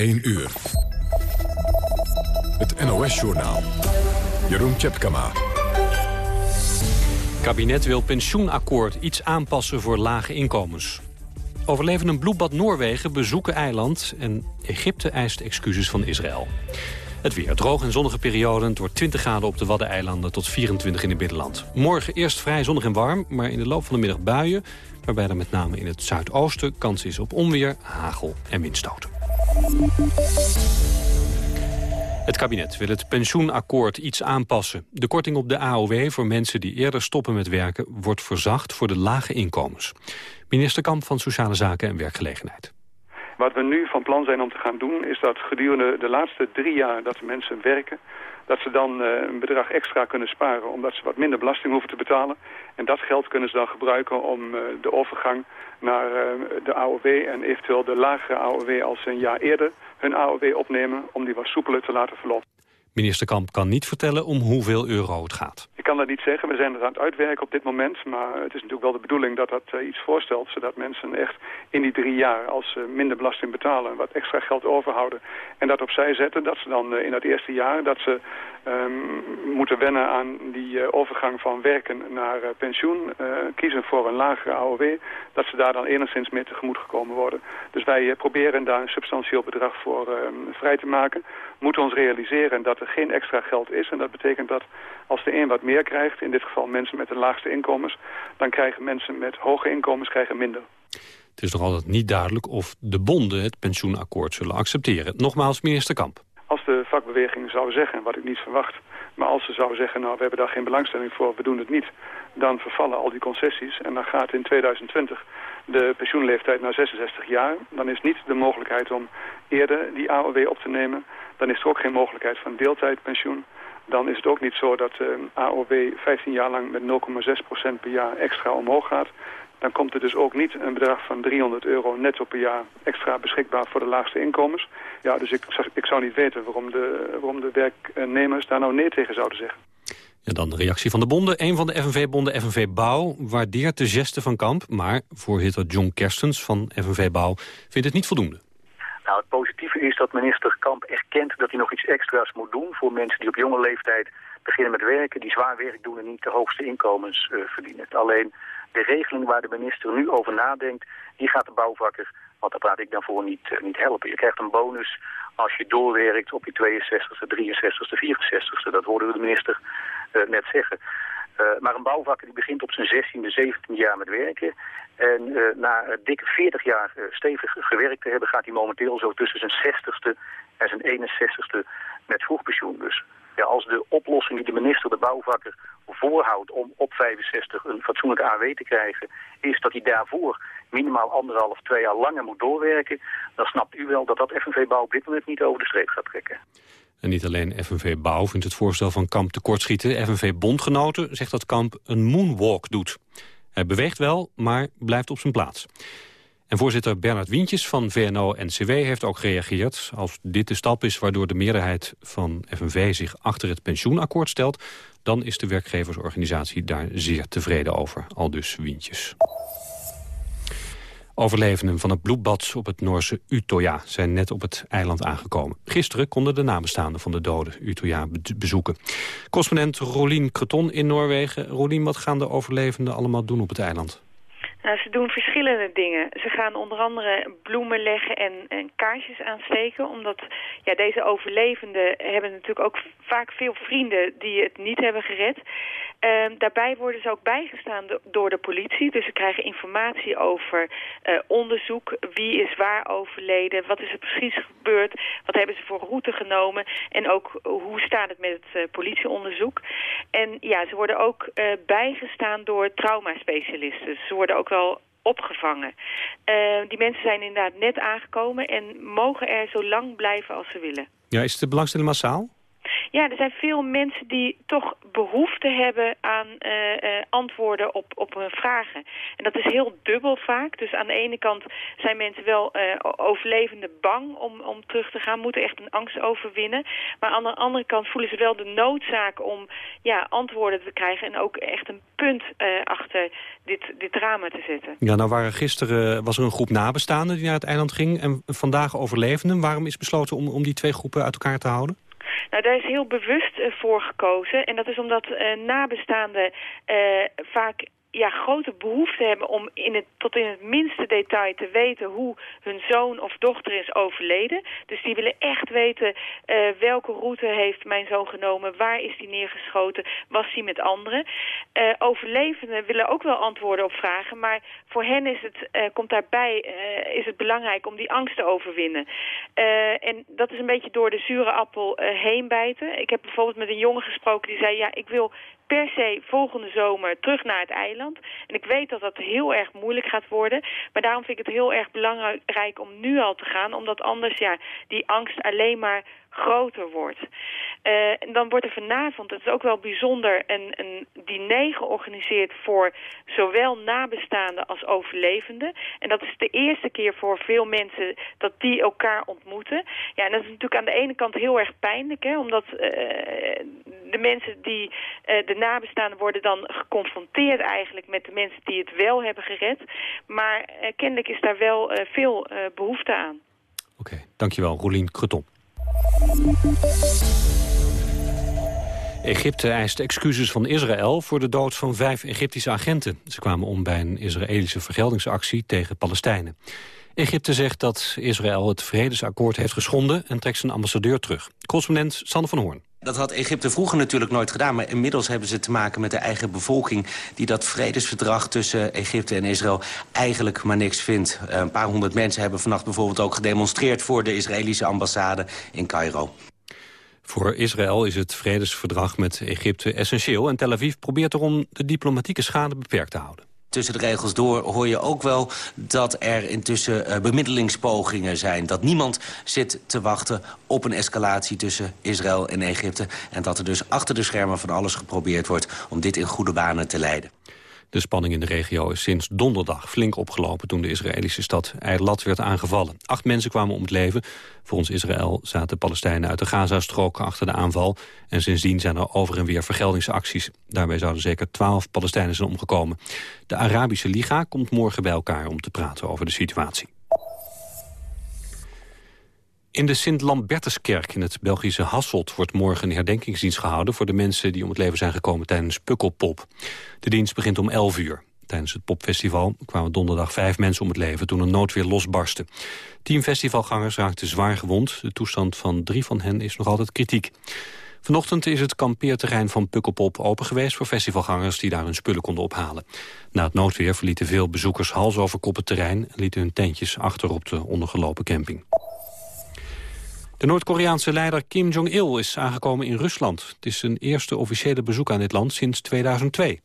1 uur. Het NOS-journaal. Jeroen Tjepkama. kabinet wil pensioenakkoord iets aanpassen voor lage inkomens. Overlevenden bloedbad Noorwegen bezoeken eiland... en Egypte eist excuses van Israël. Het weer droog en zonnige periode. Het wordt 20 graden op de Waddeneilanden tot 24 in het binnenland. Morgen eerst vrij zonnig en warm, maar in de loop van de middag buien... waarbij er met name in het zuidoosten kans is op onweer, hagel en windstoten. Het kabinet wil het pensioenakkoord iets aanpassen. De korting op de AOW voor mensen die eerder stoppen met werken... wordt verzacht voor de lage inkomens. Minister Kamp van Sociale Zaken en Werkgelegenheid. Wat we nu van plan zijn om te gaan doen... is dat gedurende de laatste drie jaar dat mensen werken... dat ze dan uh, een bedrag extra kunnen sparen... omdat ze wat minder belasting hoeven te betalen. En dat geld kunnen ze dan gebruiken om uh, de overgang naar uh, de AOW... en eventueel de lagere AOW als ze een jaar eerder hun AOW opnemen... om die wat soepeler te laten verlopen. Minister Kamp kan niet vertellen om hoeveel euro het gaat. Ik kan dat niet zeggen. We zijn er aan het uitwerken op dit moment. Maar het is natuurlijk wel de bedoeling dat dat uh, iets voorstelt. Zodat mensen echt in die drie jaar, als ze minder belasting betalen... wat extra geld overhouden en dat opzij zetten... dat ze dan uh, in dat eerste jaar dat ze um, moeten wennen aan die uh, overgang van werken naar pensioen... kiezen voor een lagere AOW... dat ze daar dan enigszins mee tegemoet gekomen worden. Dus wij proberen daar een substantieel bedrag voor ehm, vrij te maken. Moeten ons realiseren dat er geen extra geld is. En dat betekent dat als de een wat meer krijgt, in dit geval mensen met de laagste inkomens, dan krijgen mensen met hoge inkomens krijgen minder. Het is nog altijd niet duidelijk of de bonden het pensioenakkoord zullen accepteren. Nogmaals, minister Kamp. De vakbeweging zou zeggen, wat ik niet verwacht, maar als ze zou zeggen, nou we hebben daar geen belangstelling voor, we doen het niet, dan vervallen al die concessies en dan gaat in 2020 de pensioenleeftijd naar 66 jaar. Dan is niet de mogelijkheid om eerder die AOW op te nemen. Dan is er ook geen mogelijkheid van deeltijdpensioen dan is het ook niet zo dat uh, AOW 15 jaar lang met 0,6% per jaar extra omhoog gaat. Dan komt er dus ook niet een bedrag van 300 euro netto per jaar extra beschikbaar voor de laagste inkomens. Ja, dus ik, ik zou niet weten waarom de, waarom de werknemers daar nou nee tegen zouden zeggen. Ja, dan de reactie van de bonden. Een van de FNV-bonden, FNV Bouw, waardeert de geste van Kamp. Maar voorzitter John Kerstens van FNV Bouw vindt het niet voldoende. Nou, het positieve is dat minister Kamp erkent dat hij nog iets extra's moet doen voor mensen die op jonge leeftijd beginnen met werken, die zwaar werk doen en niet de hoogste inkomens uh, verdienen. Alleen de regeling waar de minister nu over nadenkt, die gaat de bouwvakker, want daar praat ik dan voor, niet, uh, niet helpen. Je krijgt een bonus als je doorwerkt op je 62e, 63e, 64e. Dat hoorden we de minister uh, net zeggen. Uh, maar een bouwvakker die begint op zijn 16e, 17e jaar met werken. En uh, na dikke 40 jaar stevig gewerkt te hebben... gaat hij momenteel zo tussen zijn 60ste en zijn 61ste met vroegpensioen. Dus ja, als de oplossing die de minister de bouwvakker voorhoudt... om op 65 een fatsoenlijk AW te krijgen... is dat hij daarvoor minimaal anderhalf, twee jaar langer moet doorwerken... dan snapt u wel dat dat FNV Bouw op dit moment niet over de streep gaat trekken. En niet alleen FNV Bouw vindt het voorstel van Kamp tekortschieten. FNV Bondgenoten zegt dat Kamp een moonwalk doet. Hij beweegt wel, maar blijft op zijn plaats. En voorzitter Bernard Wientjes van VNO-NCW heeft ook gereageerd. Als dit de stap is waardoor de meerderheid van FNV zich achter het pensioenakkoord stelt... dan is de werkgeversorganisatie daar zeer tevreden over, al dus Wientjes. Overlevenden van het bloedbad op het Noorse Utoya zijn net op het eiland aangekomen. Gisteren konden de nabestaanden van de doden Utoya bezoeken. Correspondent Rolien Creton in Noorwegen. Rolien, wat gaan de overlevenden allemaal doen op het eiland? Nou, ze doen verschillende dingen. Ze gaan onder andere bloemen leggen en, en kaarsjes aansteken. Omdat ja, deze overlevenden hebben natuurlijk ook vaak veel vrienden die het niet hebben gered. Uh, daarbij worden ze ook bijgestaan door de politie. Dus ze krijgen informatie over uh, onderzoek. Wie is waar overleden? Wat is er precies gebeurd? Wat hebben ze voor route genomen? En ook hoe staat het met het uh, politieonderzoek? En ja, ze worden ook uh, bijgestaan door traumaspecialisten. Ze worden ook wel opgevangen. die mensen zijn inderdaad net aangekomen en mogen er zo lang blijven als ze willen. Ja, is de belangstelling massaal? Ja, er zijn veel mensen die toch behoefte hebben aan uh, uh, antwoorden op, op hun vragen. En dat is heel dubbel vaak. Dus aan de ene kant zijn mensen wel overlevende bang om, om terug te gaan, moeten echt een angst overwinnen. Maar aan de andere kant voelen ze wel de noodzaak om ja, antwoorden te krijgen en ook echt een punt achter dit, dit drama te zetten. Ja, nou waren gisteren was er een groep nabestaanden die naar het eiland ging en vandaag overlevenden. Waarom is besloten om, om die twee groepen uit elkaar te houden? Nou, daar is heel bewust uh, voor gekozen. En dat is omdat uh, nabestaanden uh, vaak ja, grote behoefte hebben om in het, tot in het minste detail te weten hoe hun zoon of dochter is overleden. Dus die willen echt weten uh, welke route heeft mijn zoon genomen, waar is die neergeschoten, was hij met anderen. Uh, overlevenden willen ook wel antwoorden op vragen, maar voor hen is het, uh, komt daarbij is het belangrijk om die angst te overwinnen. en dat is een beetje door de zure appel heen bijten. Ik heb bijvoorbeeld met een jongen gesproken die zei, ja, ik wil per se volgende zomer terug naar het eiland. En ik weet dat dat heel erg moeilijk gaat worden. Maar daarom vind ik het heel erg belangrijk om nu al te gaan. Omdat anders ja, die angst alleen maar groter wordt. Uh, en dan wordt er vanavond, dat is ook wel bijzonder, een, diner georganiseerd voor zowel nabestaanden als overlevenden. En dat is de eerste keer voor veel mensen dat die elkaar ontmoeten. Ja, en dat is natuurlijk aan de ene kant heel erg pijnlijk, hè, omdat uh, de mensen die, uh, de nabestaanden worden dan geconfronteerd eigenlijk met de mensen die het wel hebben gered. Maar kennelijk is daar wel veel behoefte aan. Oké, dankjewel. Roelien Kreton. Egypte eist excuses van Israël voor de dood van vijf Egyptische agenten. Ze kwamen om bij een Israëlische vergeldingsactie tegen Palestijnen. Egypte zegt dat Israël het vredesakkoord heeft geschonden... en trekt zijn ambassadeur terug. Correspondent Sander van Hoorn. Dat had Egypte vroeger natuurlijk nooit gedaan... maar inmiddels hebben ze te maken met de eigen bevolking... die dat vredesverdrag tussen Egypte en Israël eigenlijk maar niks vindt. Een paar honderd mensen hebben vannacht bijvoorbeeld ook gedemonstreerd... voor de Israëlische ambassade in Cairo. Voor Israël is het vredesverdrag met Egypte essentieel... en Tel Aviv probeert erom de diplomatieke schade beperkt te houden. Tussen de regels door hoor je ook wel dat er intussen uh, bemiddelingspogingen zijn. Dat niemand zit te wachten op een escalatie tussen Israël en Egypte. En dat er dus achter de schermen van alles geprobeerd wordt om dit in goede banen te leiden. De spanning in de regio is sinds donderdag flink opgelopen... toen de Israëlische stad Eilat werd aangevallen. Acht mensen kwamen om het leven. Volgens Israël zaten Palestijnen uit de Gazastrook achter de aanval. En sindsdien zijn er over en weer vergeldingsacties. Daarbij zouden zeker twaalf Palestijnen zijn omgekomen. De Arabische Liga komt morgen bij elkaar om te praten over de situatie. In de Sint-Lambertuskerk in het Belgische Hasselt wordt morgen een herdenkingsdienst gehouden voor de mensen die om het leven zijn gekomen tijdens Pukkelpop. De dienst begint om 11 uur. Tijdens het popfestival kwamen donderdag vijf mensen om het leven toen een noodweer losbarstte. Tien festivalgangers raakten zwaar gewond. De toestand van drie van hen is nog altijd kritiek. Vanochtend is het kampeerterrein van Pukkelpop open geweest voor festivalgangers die daar hun spullen konden ophalen. Na het noodweer verlieten veel bezoekers hals over het terrein en lieten hun tentjes achter op de ondergelopen camping. De Noord-Koreaanse leider Kim Jong-il is aangekomen in Rusland. Het is zijn eerste officiële bezoek aan dit land sinds 2002.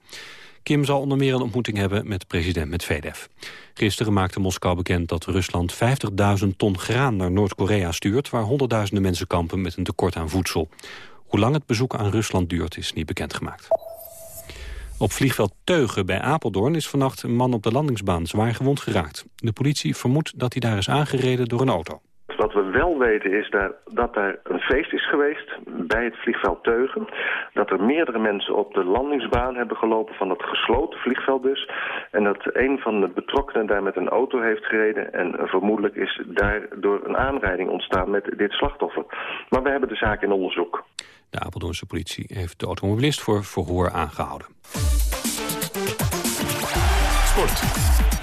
Kim zal onder meer een ontmoeting hebben met president Medvedev. Gisteren maakte Moskou bekend dat Rusland 50.000 ton graan naar Noord-Korea stuurt... waar honderdduizenden mensen kampen met een tekort aan voedsel. Hoe lang het bezoek aan Rusland duurt is niet bekendgemaakt. Op vliegveld Teugen bij Apeldoorn is vannacht een man op de landingsbaan zwaar gewond geraakt. De politie vermoedt dat hij daar is aangereden door een auto. Wat we wel weten is dat, dat daar een feest is geweest bij het vliegveld Teugen. Dat er meerdere mensen op de landingsbaan hebben gelopen van het gesloten vliegveld dus. En dat een van de betrokkenen daar met een auto heeft gereden. En vermoedelijk is daardoor een aanrijding ontstaan met dit slachtoffer. Maar we hebben de zaak in onderzoek. De Apeldoornse politie heeft de automobilist voor verhoor aangehouden. Sport.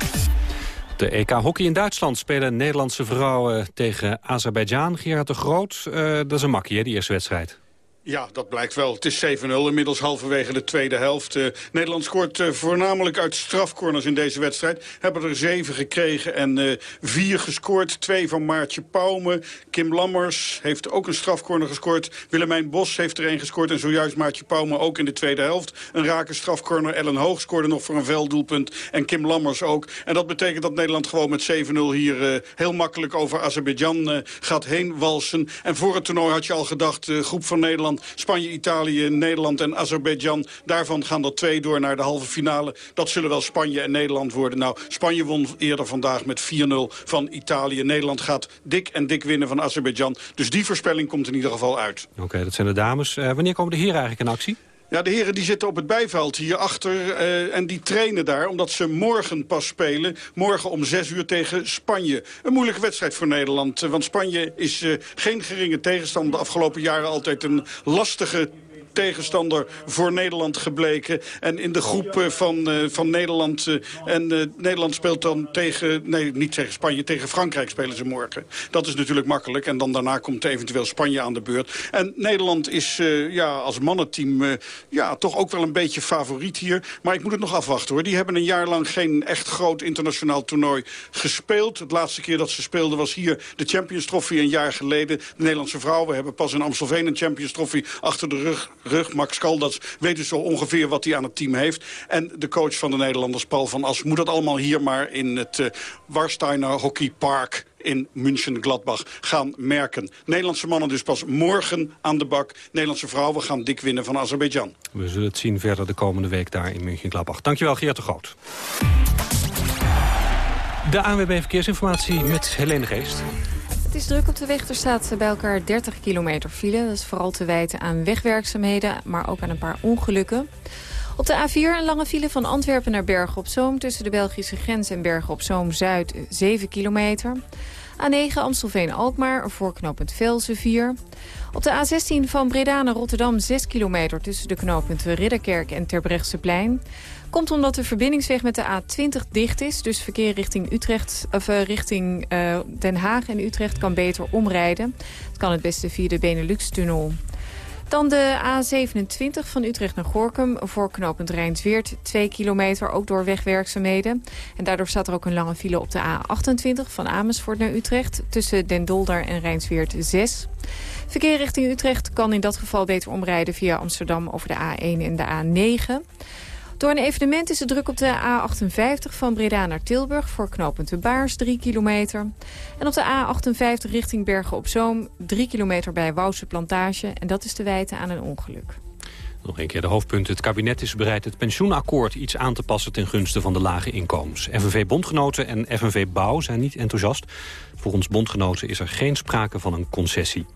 De EK Hockey in Duitsland spelen Nederlandse vrouwen tegen Azerbeidzjan. Gerard de Groot, uh, dat is een makkie, hè, die eerste wedstrijd. Ja, dat blijkt wel. Het is 7-0 inmiddels halverwege de tweede helft. Uh, Nederland scoort uh, voornamelijk uit strafcorners in deze wedstrijd. Hebben er zeven gekregen en uh, vier gescoord. Twee van Maartje Pauwme. Kim Lammers heeft ook een strafcorner gescoord. Willemijn Bos heeft er een gescoord. En zojuist Maartje Pauwme ook in de tweede helft. Een rake strafcorner. Ellen Hoog scoorde nog voor een velddoelpunt. En Kim Lammers ook. En dat betekent dat Nederland gewoon met 7-0 hier heel makkelijk over Azerbeidzjan gaat heen walsen. En voor het toernooi had je al gedacht, groep van Nederland Spanje, Italië, Nederland en Azerbeidzjan. Daarvan gaan er twee door naar de halve finale. Dat zullen wel Spanje en Nederland worden. Nou, Spanje won eerder vandaag met 4-0 van Italië. Nederland gaat dik en dik winnen van Azerbeidzjan. Dus die voorspelling komt in ieder geval uit. Oké, dat zijn de dames. Uh, wanneer komen de heren eigenlijk in actie? Ja, de heren die zitten op het bijveld hierachter uh, en die trainen daar... omdat ze morgen pas spelen. Morgen om zes uur tegen Spanje. Een moeilijke wedstrijd voor Nederland. want Spanje is uh, geen geringe tegenstander. De afgelopen jaren altijd een lastige tegenstander voor Nederland gebleken. En in de groep eh, van, uh, van Nederland... Uh, en Nederland speelt dan tegen... Nee, niet tegen Spanje, tegen Frankrijk spelen ze morgen. Dat is natuurlijk makkelijk. En dan daarna komt eventueel Spanje aan de beurt. En Nederland is ja, als mannenteam ja, toch ook wel een beetje favoriet hier. Maar ik moet het nog afwachten hoor. Die hebben een jaar lang geen echt groot internationaal toernooi gespeeld. Het laatste keer dat ze speelden was hier de Champions Trophy een jaar geleden. De Nederlandse vrouwen hebben pas in Amstelveen een Champions Trophy achter de rug rug. Max Kaldas weet dus zo ongeveer wat hij aan het team heeft. En de coach van de Nederlanders, Paul van As, moet dat allemaal hier maar in het uh, Warsteiner Hockey Park in München-Gladbach gaan merken. Nederlandse mannen dus pas morgen aan de bak. Nederlandse vrouwen gaan dik winnen van Azerbeidzjan. We zullen het zien verder de komende week daar in München-Gladbach. Dankjewel, Geert de Groot. De ANWB Verkeersinformatie met Helene Geest. Het is druk op de weg. Er staat bij elkaar 30 kilometer file. Dat is vooral te wijten aan wegwerkzaamheden, maar ook aan een paar ongelukken. Op de A4 een lange file van Antwerpen naar Bergen op Zoom... tussen de Belgische grens en Bergen op Zoom-Zuid 7 kilometer. A9 Amstelveen-Alkmaar, voorknopend Velsen 4. Op de A16 van Breda naar Rotterdam 6 kilometer... tussen de knooppunten Ridderkerk en Terbrechtseplein. Komt omdat de verbindingsweg met de A20 dicht is. Dus verkeer richting, Utrecht, of, uh, richting uh, Den Haag en Utrecht kan beter omrijden. Het kan het beste via de Benelux-tunnel. Dan de A27 van Utrecht naar Gorkum, voor knooppunt Rijnsweert, 2 kilometer, ook door wegwerkzaamheden. En daardoor staat er ook een lange file op de A28 van Amersfoort naar Utrecht, tussen Den Dolder en Rijnsweert 6. Verkeer richting Utrecht kan in dat geval beter omrijden via Amsterdam over de A1 en de A9. Door een evenement is het druk op de A58 van Breda naar Tilburg... voor knooppunt de Baars, 3 kilometer. En op de A58 richting Bergen op Zoom, 3 kilometer bij Wouwse Plantage. En dat is te wijten aan een ongeluk. Nog een keer de hoofdpunten. Het kabinet is bereid het pensioenakkoord iets aan te passen ten gunste van de lage inkomens. FNV-bondgenoten en FNV Bouw zijn niet enthousiast. Volgens bondgenoten is er geen sprake van een concessie.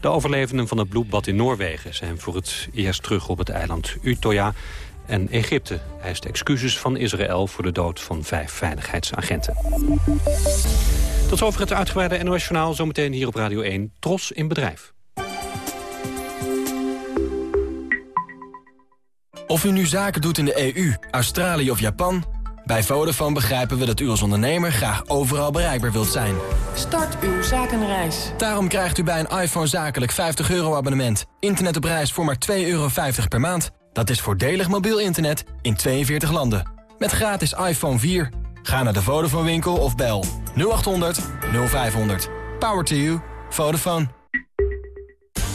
De overlevenden van het bloedbad in Noorwegen zijn voor het eerst terug op het eiland Utøya. En Egypte eist excuses van Israël voor de dood van vijf veiligheidsagenten. Tot zover het uitgebreide NOS-journaal. Zometeen hier op Radio 1. Tros in bedrijf. Of u nu zaken doet in de EU, Australië of Japan... bij Vodafone begrijpen we dat u als ondernemer graag overal bereikbaar wilt zijn. Start uw zakenreis. Daarom krijgt u bij een iPhone zakelijk 50 euro abonnement. Internet op reis voor maar 2,50 euro per maand. Dat is voordelig mobiel internet in 42 landen. Met gratis iPhone 4. Ga naar de Vodafone winkel of bel 0800 0500. Power to you. Vodafone.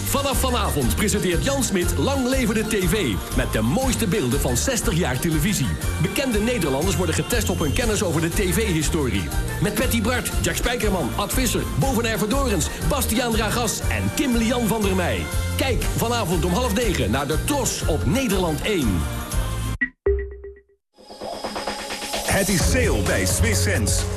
Vanaf vanavond presenteert Jan Smit Lang Leven de TV. Met de mooiste beelden van 60 jaar televisie. Bekende Nederlanders worden getest op hun kennis over de tv-historie. Met Patty Bart, Jack Spijkerman, Ad Visser, Boven Verdorens, Bastiaan Ragas en Kim Lian van der Meij. Kijk vanavond om half negen naar de Tros op Nederland 1. Het is sale bij Swiss Sense.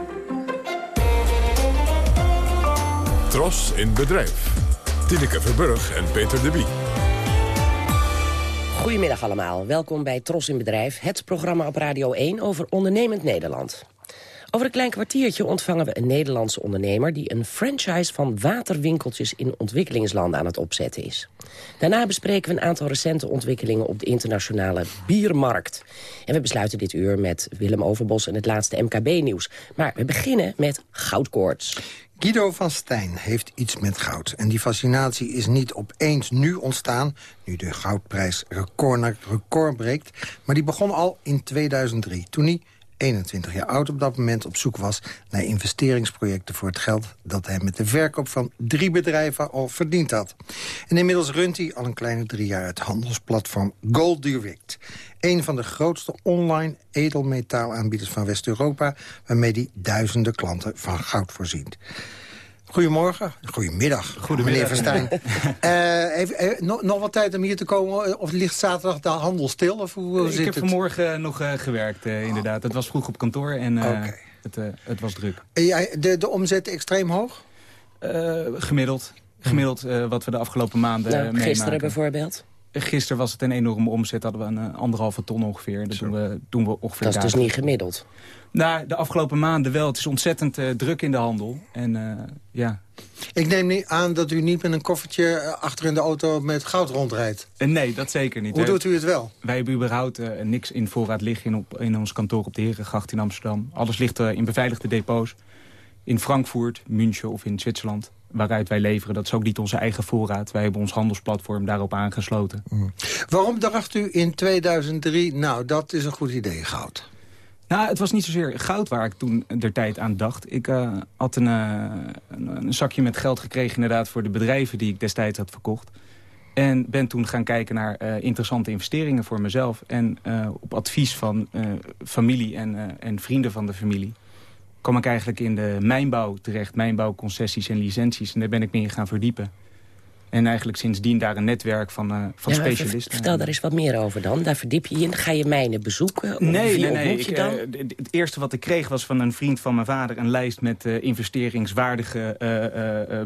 Tros in bedrijf. Tineke Verburg en Peter de Wie. Goedemiddag allemaal. Welkom bij Tros in Bedrijf, het programma op Radio 1 over ondernemend Nederland. Over een klein kwartiertje ontvangen we een Nederlandse ondernemer... die een franchise van waterwinkeltjes in ontwikkelingslanden aan het opzetten is. Daarna bespreken we een aantal recente ontwikkelingen op de internationale biermarkt. En we besluiten dit uur met Willem Overbos en het laatste MKB-nieuws. Maar we beginnen met goudkoorts. Guido van Stijn heeft iets met goud. En die fascinatie is niet opeens nu ontstaan... nu de goudprijs record na record breekt. Maar die begon al in 2003, toen hij 21 jaar oud op dat moment op zoek was naar investeringsprojecten voor het geld dat hij met de verkoop van drie bedrijven al verdiend had. En inmiddels runt hij al een kleine drie jaar het handelsplatform Gold Direct. Een van de grootste online edelmetaalaanbieders van West-Europa... waarmee hij duizenden klanten van goud voorziet. Goedemorgen. Goedemiddag, Goedemiddag. meneer Verstijn. uh, even, uh, nog, nog wat tijd om hier te komen? Of ligt zaterdag de handel stil? Of hoe ik zit heb het? vanmorgen nog uh, gewerkt, inderdaad. Het was vroeg op kantoor en okay. het, het, was druk. Jij, de, de omzet extreem hoog? gemiddeld. Gemiddeld wat we de afgelopen maanden nou, meemaken. Gisteren bijvoorbeeld? Gisteren was het een enorme omzet. Hadden we een anderhalve ton ongeveer. Dat doen we, doen we ongeveer Dat is dus niet gemiddeld? Nou, de afgelopen maanden wel. Het is ontzettend uh, druk in de handel. En uh, ja... Ik neem niet aan dat u niet met een koffertje achter in de auto met goud rondrijdt. Uh, nee, dat zeker niet. Hoe doet u het wel? Wij hebben überhaupt niks in voorraad liggen in, op, in ons kantoor op de Herengracht in Amsterdam. Alles ligt in beveiligde depots. In Frankfurt, München of in Zwitserland waaruit wij leveren. Dat is ook niet onze eigen voorraad. Wij hebben ons handelsplatform daarop aangesloten. Mm. Waarom dacht u in 2003, nou, dat is een goed idee, goud? Nou, het was niet zozeer goud waar ik toen der tijd aan dacht. Ik uh, had een, uh, een, een, zakje met geld gekregen inderdaad voor de bedrijven die ik destijds had verkocht. En ben toen gaan kijken naar uh, interessante investeringen voor mezelf. En op advies van familie en, en vrienden van de familie kwam ik eigenlijk in de mijnbouw terecht. Mijnbouwconcessies en licenties. En daar ben ik mee gaan verdiepen. En eigenlijk sindsdien daar een netwerk van, uh, van ja, specialisten. Vertel daar eens wat meer over dan. Daar verdiep je je in. Ga je mijnen bezoeken? Nee, nee, nee. Je dan? Ik, uh, het eerste wat ik kreeg was van een vriend van mijn vader... een lijst met uh, investeringswaardige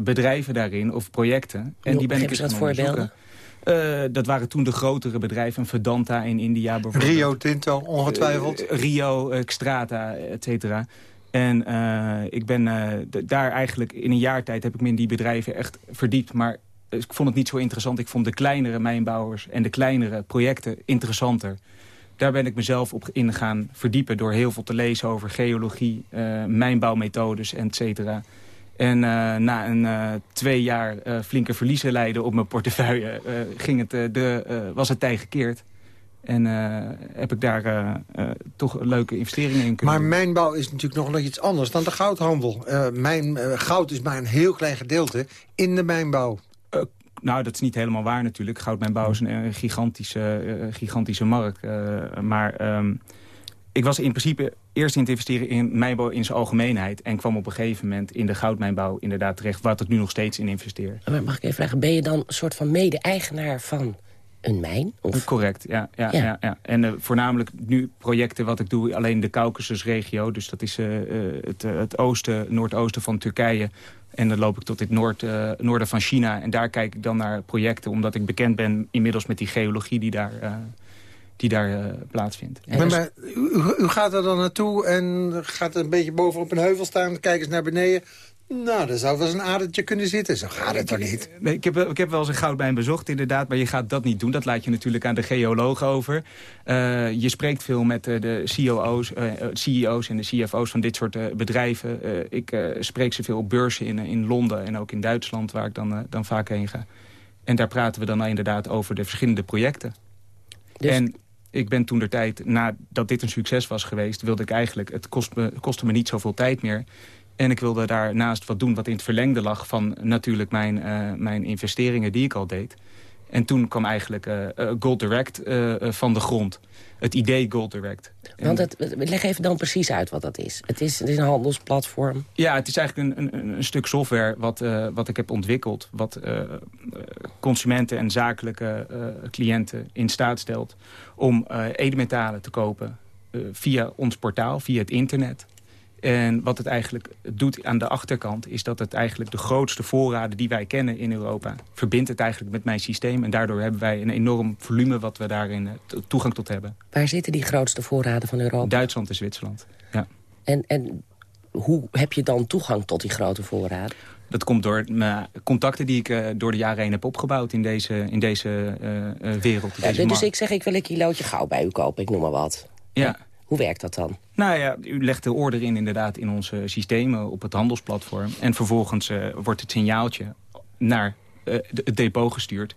bedrijven daarin, of projecten. En jo, die ben ik eens wat voorbeelden. Uh, dat waren toen de grotere bedrijven, Vedanta in India bijvoorbeeld. Rio Tinto, ongetwijfeld. Uh, Rio, Xstrata, et cetera. En uh, ik ben daar eigenlijk in een jaar tijd heb ik me in die bedrijven echt verdiept. Maar ik vond het niet zo interessant. Ik vond de kleinere mijnbouwers en de kleinere projecten interessanter. Daar ben ik mezelf op in gaan verdiepen door heel veel te lezen over geologie, mijnbouwmethodes, et cetera. En na een twee jaar flinke verliezen leiden op mijn portefeuille ging het, de, was het tij gekeerd. En heb ik daar toch leuke investeringen in kunnen Maar mijnbouw is natuurlijk nog iets anders dan de goudhandel. mijn, goud is maar een heel klein gedeelte in de mijnbouw. Nou, dat is niet helemaal waar natuurlijk. Goudmijnbouw is een, een gigantische, uh, gigantische markt. Uh, maar um, ik was in principe eerst in het investeren in mijnbouw in zijn algemeenheid... en kwam op een gegeven moment in de goudmijnbouw inderdaad terecht... waar ik nu nog steeds in investeer. Maar mag ik even vragen, ben je dan een soort van mede-eigenaar van een mijn? Of? Correct, ja. ja, ja. ja, ja. En uh, voornamelijk nu projecten wat ik doe alleen de Caucasusregio. Dus dat is uh, het, het oosten, noordoosten van Turkije... En dan loop ik tot het noord, uh, noorden van China. En daar kijk ik dan naar projecten. Omdat ik bekend ben inmiddels met die geologie die daar, uh, die daar uh, plaatsvindt. Ja, maar, maar, u, u, gaat er dan naartoe en gaat een beetje bovenop een heuvel staan. Kijk eens naar beneden. Nou, daar zou wel eens een adertje kunnen zitten. Zo gaat het toch niet? Nee, ik, heb, ik heb wel eens een goudmijn bezocht, inderdaad. Maar je gaat dat niet doen. Dat laat je natuurlijk aan de geoloog over. Uh, je spreekt veel met uh, de COO's, uh, CEO's en de CFO's van dit soort bedrijven. ik spreek ze veel op beurzen in, in Londen en ook in Duitsland... waar ik dan, dan vaak heen ga. En daar praten we dan inderdaad over de verschillende projecten. Dus... En ik ben toen de tijd, nadat dit een succes was geweest... wilde ik eigenlijk, het kost me, kostte me niet zoveel tijd meer... En ik wilde daarnaast wat doen wat in het verlengde lag... van natuurlijk mijn, uh, mijn investeringen die ik al deed. En toen kwam eigenlijk uh, uh, Gold Direct van de grond. Het idee Gold Direct. Want het, leg even dan precies uit wat dat is. Het is, het is een handelsplatform. Ja, het is eigenlijk een, een, een stuk software wat, wat ik heb ontwikkeld... wat consumenten en zakelijke cliënten in staat stelt... om edelmetalen te kopen via ons portaal, via het internet... En wat het eigenlijk doet aan de achterkant... is dat het eigenlijk de grootste voorraden die wij kennen in Europa... verbindt het eigenlijk met mijn systeem. En daardoor hebben wij een enorm volume wat we daarin toegang tot hebben. Waar zitten die grootste voorraden van Europa? Duitsland en Zwitserland, ja. En, en hoe heb je dan toegang tot die grote voorraden? Dat komt door mijn contacten die ik uh, door de jaren heen heb opgebouwd in deze, in deze uh, uh, wereld. Ja, deze dus markt. ik zeg, ik wil een kilootje goud bij u kopen, ik noem maar wat. Ja. Hoe werkt dat dan? Nou ja, u legt de order in inderdaad in onze systemen op het handelsplatform. En vervolgens uh, wordt het signaaltje naar uh, het depot gestuurd.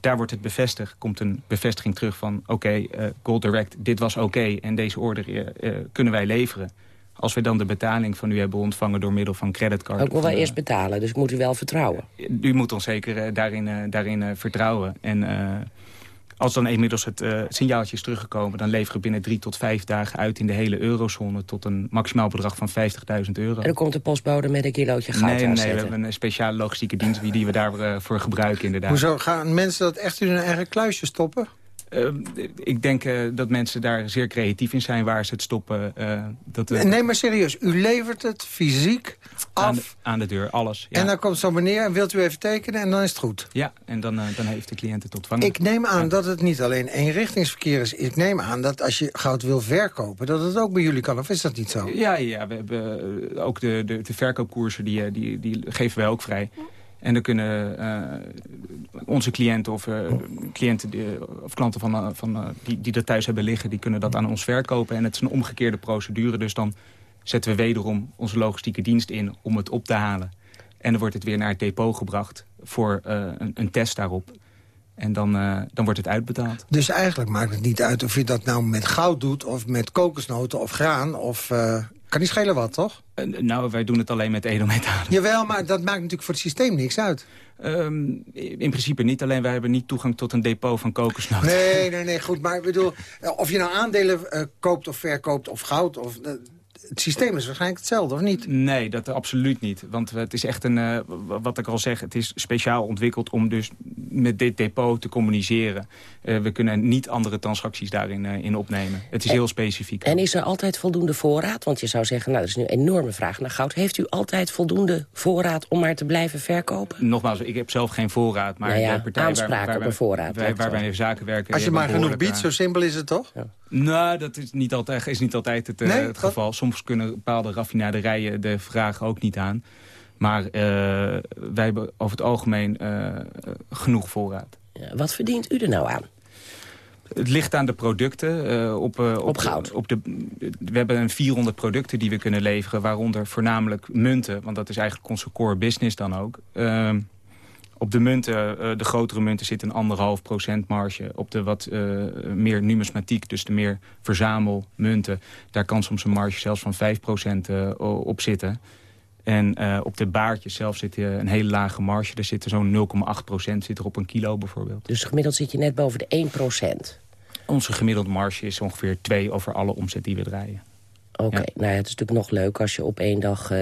Daar wordt het bevestigd, komt een bevestiging terug van... oké, okay, uh, Gold Direct, dit was oké en deze order kunnen wij leveren. Als we dan de betaling van u hebben ontvangen door middel van creditcard... Ook wel wel eerst betalen, dus ik moet u wel vertrouwen. U moet ons zeker daarin, daarin vertrouwen. En als dan inmiddels het uh, signaaltje is teruggekomen... dan leveren we binnen drie tot vijf dagen uit in de hele eurozone... tot een maximaal bedrag van 50.000 euro. En dan komt de postbode met een kilootje goud Nee, nee, we hebben een speciale logistieke dienst... die we daarvoor uh, voor gebruiken inderdaad. Hoezo gaan mensen dat echt in hun eigen kluisje stoppen? Uh, ik denk uh, dat mensen daar zeer creatief in zijn waar ze het stoppen. Uh, dat, nee, maar serieus. U levert het fysiek af. Aan de, aan de deur, alles. Ja. En dan komt zo meneer en wilt u even tekenen en dan is het goed. Ja, en dan, dan heeft de cliënt het ontvangen. Ik neem aan ja. dat het niet alleen eenrichtingsverkeer is. Ik neem aan dat als je goud wil verkopen, dat het ook bij jullie kan. Of is dat niet zo? Ja, ja we hebben ook de, de, de verkoopkoersen, die, die, die geven wij ook vrij. En dan kunnen uh, onze cliënten of uh, cliënten of klanten van, uh, van, die, die dat thuis hebben liggen... die kunnen dat aan ons verkopen. En het is een omgekeerde procedure. Dus dan zetten we wederom onze logistieke dienst in om het op te halen. En dan wordt het weer naar het depot gebracht voor een, een, test daarop. En dan, dan wordt het uitbetaald. Dus eigenlijk maakt het niet uit of je dat nou met goud doet... of met kokosnoten of graan of kan niet schelen wat, toch? Uh, nou, wij doen het alleen met edelmetalen. Jawel, maar dat maakt natuurlijk voor het systeem niks uit. Um, in principe niet, alleen wij hebben niet toegang tot een depot van kokosnoten. Nee, nee, nee, goed. Maar ik bedoel, of je nou aandelen uh, koopt of verkoopt of goud... Of, het systeem is waarschijnlijk hetzelfde, of niet? Nee, dat absoluut niet. Want het is echt een, uh, wat ik al zeg, het is speciaal ontwikkeld om dus met dit depot te communiceren. Uh, we kunnen niet andere transacties daarin uh, in opnemen. Het is en, heel specifiek. En is er altijd voldoende voorraad? Want je zou zeggen, nou, er is nu een enorme vraag naar goud. Heeft u altijd voldoende voorraad om maar te blijven verkopen? Nogmaals, ik heb zelf geen voorraad. Maar nou ja, de partij aanspraak waar, waar, op een voorraad. Waar, waar wij zaken werken... Als je maar genoeg biedt, zo simpel is het toch? Ja. Nou, dat is niet altijd, is niet altijd het, nee, het geval. Soms kunnen bepaalde raffinaderijen de vraag ook niet aan. Maar uh, wij hebben over het algemeen uh, genoeg voorraad. Wat verdient u er nou aan? Het ligt aan de producten. Uh, op, op, op, goud? Op de, we hebben 400 producten die we kunnen leveren, waaronder voornamelijk munten. Want dat is eigenlijk onze core business dan ook. Uh, op de munten, uh, de grotere munten zit een anderhalf procent marge. Op de wat uh, meer numismatiek, dus de meer verzamelmunten... daar kan soms een marge zelfs van 5 procent uh, op zitten. En uh, op de baardjes zelf zit een hele lage marge. Er zit zo'n 0,8 procent zit er op een kilo bijvoorbeeld. Dus gemiddeld zit je net boven de 1 procent? Onze gemiddelde marge is ongeveer 2 over alle omzet die we draaien. Oké, okay. ja. nou ja, het is natuurlijk nog leuk als je op één dag...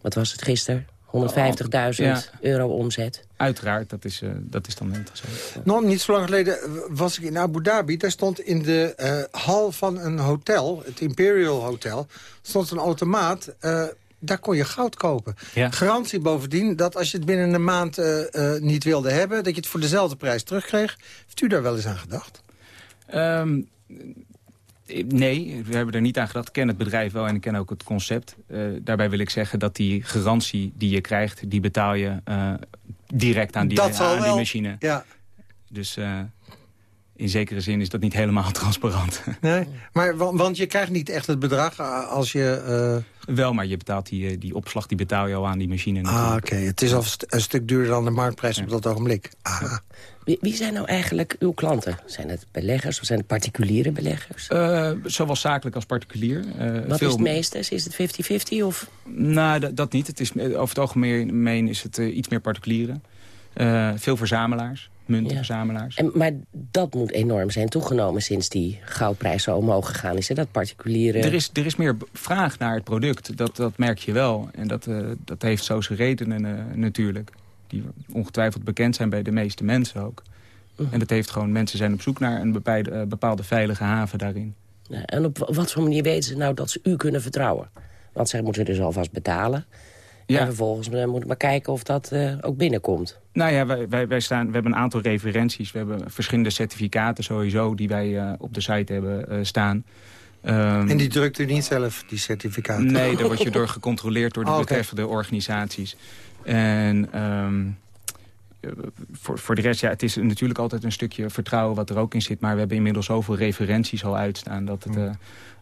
wat was het gisteren? 150.000 ja. euro omzet. Uiteraard, dat is, uh, dat is dan interessant. Nog niet zo lang geleden was ik in Abu Dhabi. Daar stond in de uh, hal van een hotel, het Imperial Hotel... stond een automaat... Uh, daar kon je goud kopen. Ja. Garantie bovendien dat als je het binnen een maand niet wilde hebben... dat je het voor dezelfde prijs terugkreeg. Heeft u daar wel eens aan gedacht? Um, Nee, we hebben er niet aan gedacht. Ik ken het bedrijf wel en ik ken ook het concept. Uh, daarbij wil ik zeggen dat die garantie die je krijgt... die betaal je uh, direct aan die, dat aan die machine. Ja. Dus uh, in zekere zin is dat niet helemaal transparant. Nee, maar want je krijgt niet echt het bedrag als je... Wel, maar je betaalt die, die opslag die betaal je al aan die machine. Natuurlijk. Ah, oké. Okay. Het is al een stuk duurder dan de marktprijs ja. op dat ogenblik. Ah. Wie, wie, zijn nou eigenlijk uw klanten? Zijn het beleggers of zijn het particuliere beleggers? Uh, zowel zakelijk als particulier. Uh, Wat veel... is het meeste? Is het 50-50? of? Nou, dat niet. Het is, over het algemeen is het uh, iets meer particulieren. veel verzamelaars, muntenverzamelaars. Ja. En, maar dat moet enorm zijn toegenomen sinds die goudprijs zo omhoog gegaan is. Hè? Dat particuliere... Er is, er is meer vraag naar het product. Dat, dat merk je wel. En dat, dat heeft zo zijn redenen natuurlijk die ongetwijfeld bekend zijn bij de meeste mensen ook. Uh -huh. En dat heeft gewoon, mensen zijn op zoek naar een bepaalde, uh, bepaalde veilige haven daarin. Ja, en op wat voor manier weten ze nou dat ze u kunnen vertrouwen? Want zij moeten dus alvast betalen. Ja. En vervolgens uh, moeten we maar kijken of dat uh, ook binnenkomt. Nou ja, wij, wij, wij, staan, we hebben een aantal referenties. We hebben verschillende certificaten sowieso die wij op de site hebben staan. Um, en die drukt u niet zelf, die certificaten? Nee, daar word je door gecontroleerd door de oh, betreffende organisaties. En um, voor, voor de rest, ja, het is natuurlijk altijd een stukje vertrouwen wat er ook in zit. Maar we hebben inmiddels zoveel referenties al uitstaan dat het... Uh,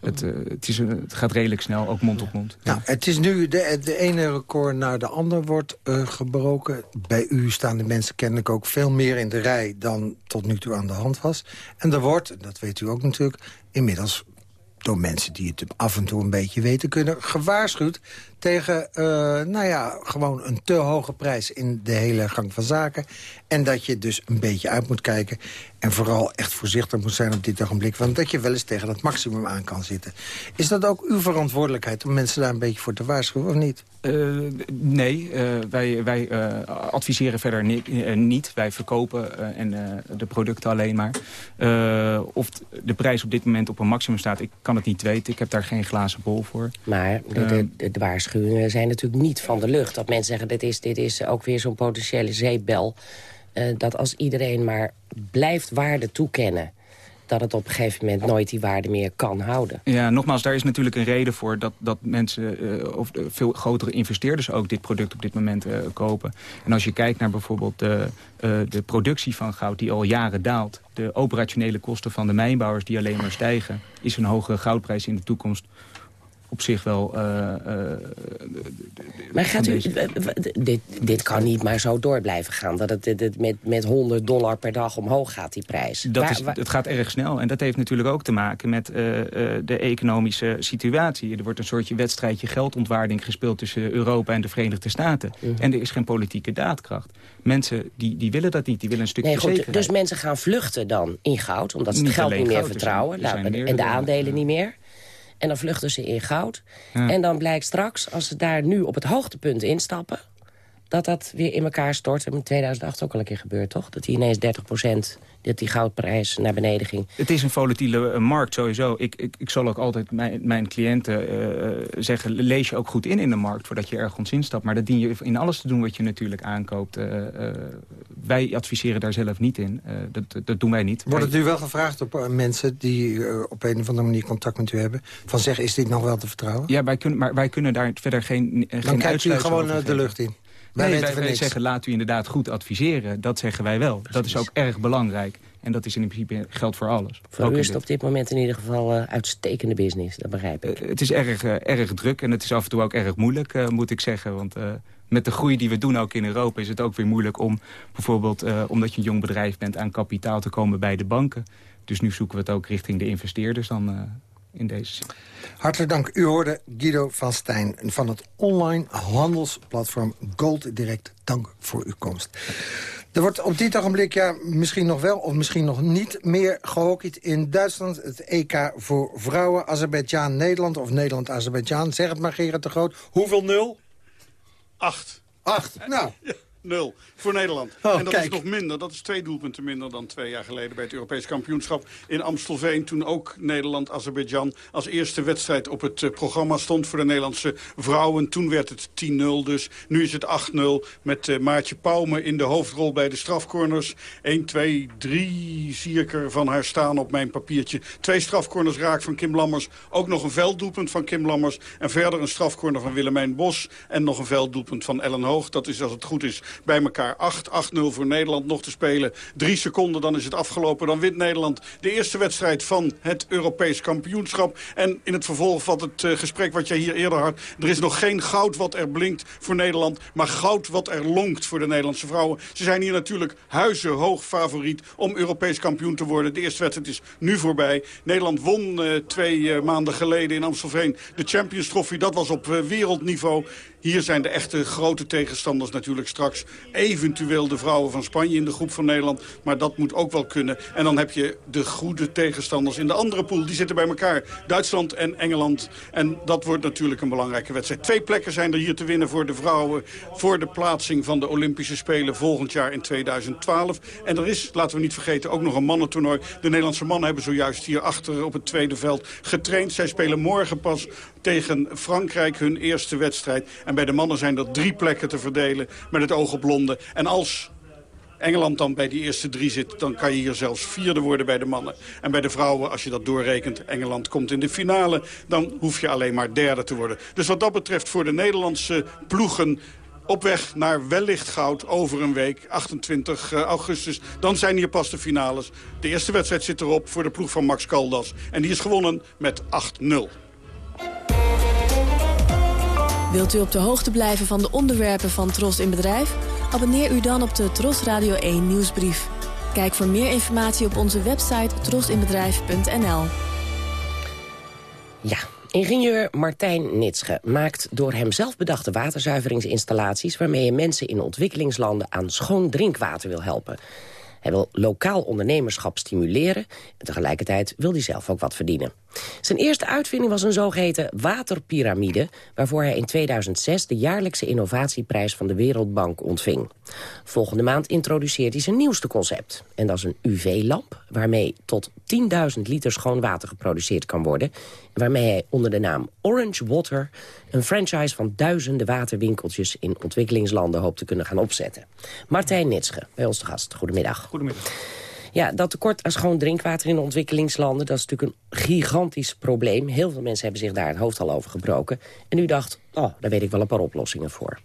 het, het, is, het gaat redelijk snel, ook mond op mond. Nou, het is nu de, de ene record naar de ander wordt gebroken. Bij u staan de mensen kennelijk ook veel meer in de rij... dan tot nu toe aan de hand was. En er wordt, dat weet u ook natuurlijk, inmiddels door mensen die het af en toe een beetje weten kunnen... gewaarschuwd tegen uh, nou ja, gewoon een te hoge prijs in de hele gang van zaken. En dat je dus een beetje uit moet kijken. En vooral echt voorzichtig moet zijn op dit ogenblik. Want dat je wel eens tegen dat maximum aan kan zitten. Is dat ook uw verantwoordelijkheid om mensen daar een beetje voor te waarschuwen of niet? Uh, nee, uh, wij, wij adviseren verder niet. Wij verkopen en de producten alleen maar. of de prijs op dit moment op een maximum staat, ik kan het niet weten. Ik heb daar geen glazen bol voor. Maar de, de, de, de waarschuwing waarschuwingen zijn natuurlijk niet van de lucht. Dat mensen zeggen, dit is, dit is ook weer zo'n potentiële zeepbel. Uh, dat als iedereen maar blijft waarde toekennen dat het op een gegeven moment nooit die waarde meer kan houden. Ja, nogmaals, daar is natuurlijk een reden voor dat, dat mensen, uh, of veel grotere investeerders ook dit product op dit moment kopen. En als je kijkt naar bijvoorbeeld de, de productie van goud die al jaren daalt, de operationele kosten van de mijnbouwers die alleen maar stijgen, is een hogere goudprijs in de toekomst op zich wel... Uh, uh, maar gaat u, dit, dit kan niet maar zo door blijven gaan. Dat het, het met, met 100 dollar per dag omhoog gaat, die prijs. Dat waar, is, Het gaat erg snel. En dat heeft natuurlijk ook te maken met uh, de economische situatie. Er wordt een soortje wedstrijdje geldontwaarding gespeeld... tussen Europa en de Verenigde Staten. Uh -huh. En er is geen politieke daadkracht. Mensen die, die willen dat niet. Die willen een stukje nee, goed, zekerheid. Dus mensen gaan vluchten dan in goud... omdat ze het geld niet meer goud, vertrouwen. Nou, en de aandelen niet meer. En dan vluchten ze in goud. Ja. En dan blijkt straks, als ze daar nu op het hoogtepunt instappen... dat dat weer in elkaar stort. En in 2008 ook al een keer gebeurd, toch? Dat die ineens 30 dat die goudprijs naar beneden ging. Het is een volatiele uh, markt sowieso. Ik, ik, ik zal ook altijd mijn, mijn cliënten uh, zeggen... lees je ook goed in in de markt voordat je ergens instapt. Maar dat dien je in alles te doen wat je natuurlijk aankoopt. Uh, wij adviseren daar zelf niet in. dat, dat doen wij niet. Wordt het u wel gevraagd op mensen die op een of andere manier contact met u hebben? Van zeg, is dit nog wel te vertrouwen? Ja, wij kunnen, maar wij kunnen daar verder geen, Dan geen kijkt u gewoon de lucht in? Wij nee, wij, wij zeggen laat u inderdaad goed adviseren. Dat zeggen wij wel. Precies. Dat is ook erg belangrijk. En dat is in principe geldt voor alles. Voor u is het op dit moment in ieder geval uh, uitstekende business, dat begrijp ik. Uh, het is erg, uh, erg druk en het is af en toe ook erg moeilijk, moet ik zeggen. Want met de groei die we doen ook in Europa is het ook weer moeilijk om... bijvoorbeeld omdat je een jong bedrijf bent aan kapitaal te komen bij de banken. Dus nu zoeken we het ook richting de investeerders dan in deze zin. Hartelijk dank. U hoorde Guido van Stijn van het online handelsplatform Gold Direct. Dank voor uw komst. Er wordt op dit ogenblik ja, misschien nog wel of misschien nog niet meer gehockeyd in Duitsland. Het EK voor vrouwen, Azerbeidzjan, Nederland of Nederland, Azerbeidzjan. Zeg het maar Gerard de Groot. Hoeveel nul? Acht. Acht, nou... Ja. Nul voor Nederland. Oh, en dat kijk. is nog minder. Dat is twee doelpunten minder dan twee jaar geleden bij het Europees kampioenschap in Amstelveen. Toen ook Nederland-Azerbeidzjan als eerste wedstrijd op het uh, programma stond voor de Nederlandse vrouwen. Toen werd het 10-0 dus. Nu is het 8-0 met uh, Maartje Pauwme in de hoofdrol bij de strafcorners. 1, 2, 3 zie ik er van haar staan op mijn papiertje. Twee strafcorners raak van Kim Lammers. Ook nog een velddoelpunt van Kim Lammers. En verder een strafcorner van Willemijn Bos. En nog een velddoelpunt van Ellen Hoog. Dat is als het goed is bij elkaar 8. 8-0 voor Nederland nog te spelen. Drie seconden, dan is het afgelopen. Dan wint Nederland de eerste wedstrijd van het Europees kampioenschap. En in het vervolg van het uh, gesprek wat jij hier eerder had... er is nog geen goud wat er blinkt voor Nederland... maar goud wat er lonkt voor de Nederlandse vrouwen. Ze zijn hier natuurlijk huizenhoog favoriet om Europees kampioen te worden. De eerste wedstrijd is nu voorbij. Nederland won uh, twee uh, maanden geleden in Amstelveen de Champions Trophy. Dat was op wereldniveau. Hier zijn de echte grote tegenstanders natuurlijk straks. Eventueel de vrouwen van Spanje in de groep van Nederland. Maar dat moet ook wel kunnen. En dan heb je de goede tegenstanders in de andere pool. Die zitten bij elkaar. Duitsland en Engeland. En dat wordt natuurlijk een belangrijke wedstrijd. Twee plekken zijn er hier te winnen voor de vrouwen. Voor de plaatsing van de Olympische Spelen volgend jaar in 2012. En er is, laten we niet vergeten, ook nog een mannentoernooi. De Nederlandse mannen hebben zojuist hier achter op het tweede veld getraind. Zij spelen morgen pas tegen Frankrijk hun eerste wedstrijd. En bij de mannen zijn er drie plekken te verdelen met het oog op Londen. En als Engeland dan bij die eerste drie zit... dan kan je hier zelfs vierde worden bij de mannen. En bij de vrouwen, als je dat doorrekent, Engeland komt in de finale... dan hoef je alleen maar derde te worden. Dus wat dat betreft voor de Nederlandse ploegen op weg naar wellicht goud over een week, 28 augustus. Dan zijn hier pas de finales. De eerste wedstrijd zit erop voor de ploeg van Max Caldas. En die is gewonnen met 8-0. Wilt u op de hoogte blijven van de onderwerpen van Tros in Bedrijf? Abonneer u dan op de Tros Radio 1 nieuwsbrief. Kijk voor meer informatie op onze website trosinbedrijf.nl. Ja, ingenieur Martijn Nitsche maakt door hemzelf bedachte waterzuiveringsinstallaties... waarmee je mensen in ontwikkelingslanden aan schoon drinkwater wil helpen. Hij wil lokaal ondernemerschap stimuleren... en tegelijkertijd wil hij zelf ook wat verdienen. Zijn eerste uitvinding was een zogeheten waterpyramide... waarvoor hij in 2006 de jaarlijkse innovatieprijs van de Wereldbank ontving. Volgende maand introduceert hij zijn nieuwste concept. En dat is een UV-lamp waarmee tot 10.000 liter schoon water geproduceerd kan worden... en waarmee hij onder de naam Orange Water... een franchise van duizenden waterwinkeltjes in ontwikkelingslanden hoopt te kunnen gaan opzetten. Martijn Nitsche, bij ons te gast. Goedemiddag. Goedemiddag. Ja, dat tekort aan schoon drinkwater in de ontwikkelingslanden... dat is natuurlijk een gigantisch probleem. Heel veel mensen hebben zich daar het hoofd al over gebroken. En u dacht, oh, daar weet ik wel een paar oplossingen voor.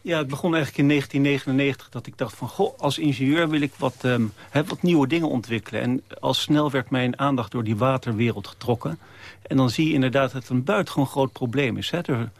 Ja, het begon eigenlijk in 1999 dat ik dacht van... goh, als ingenieur wil ik wat, um, wat nieuwe dingen ontwikkelen. En al snel werd mijn aandacht door die waterwereld getrokken. En dan zie je inderdaad dat het een buitengewoon groot probleem is. Hè. Er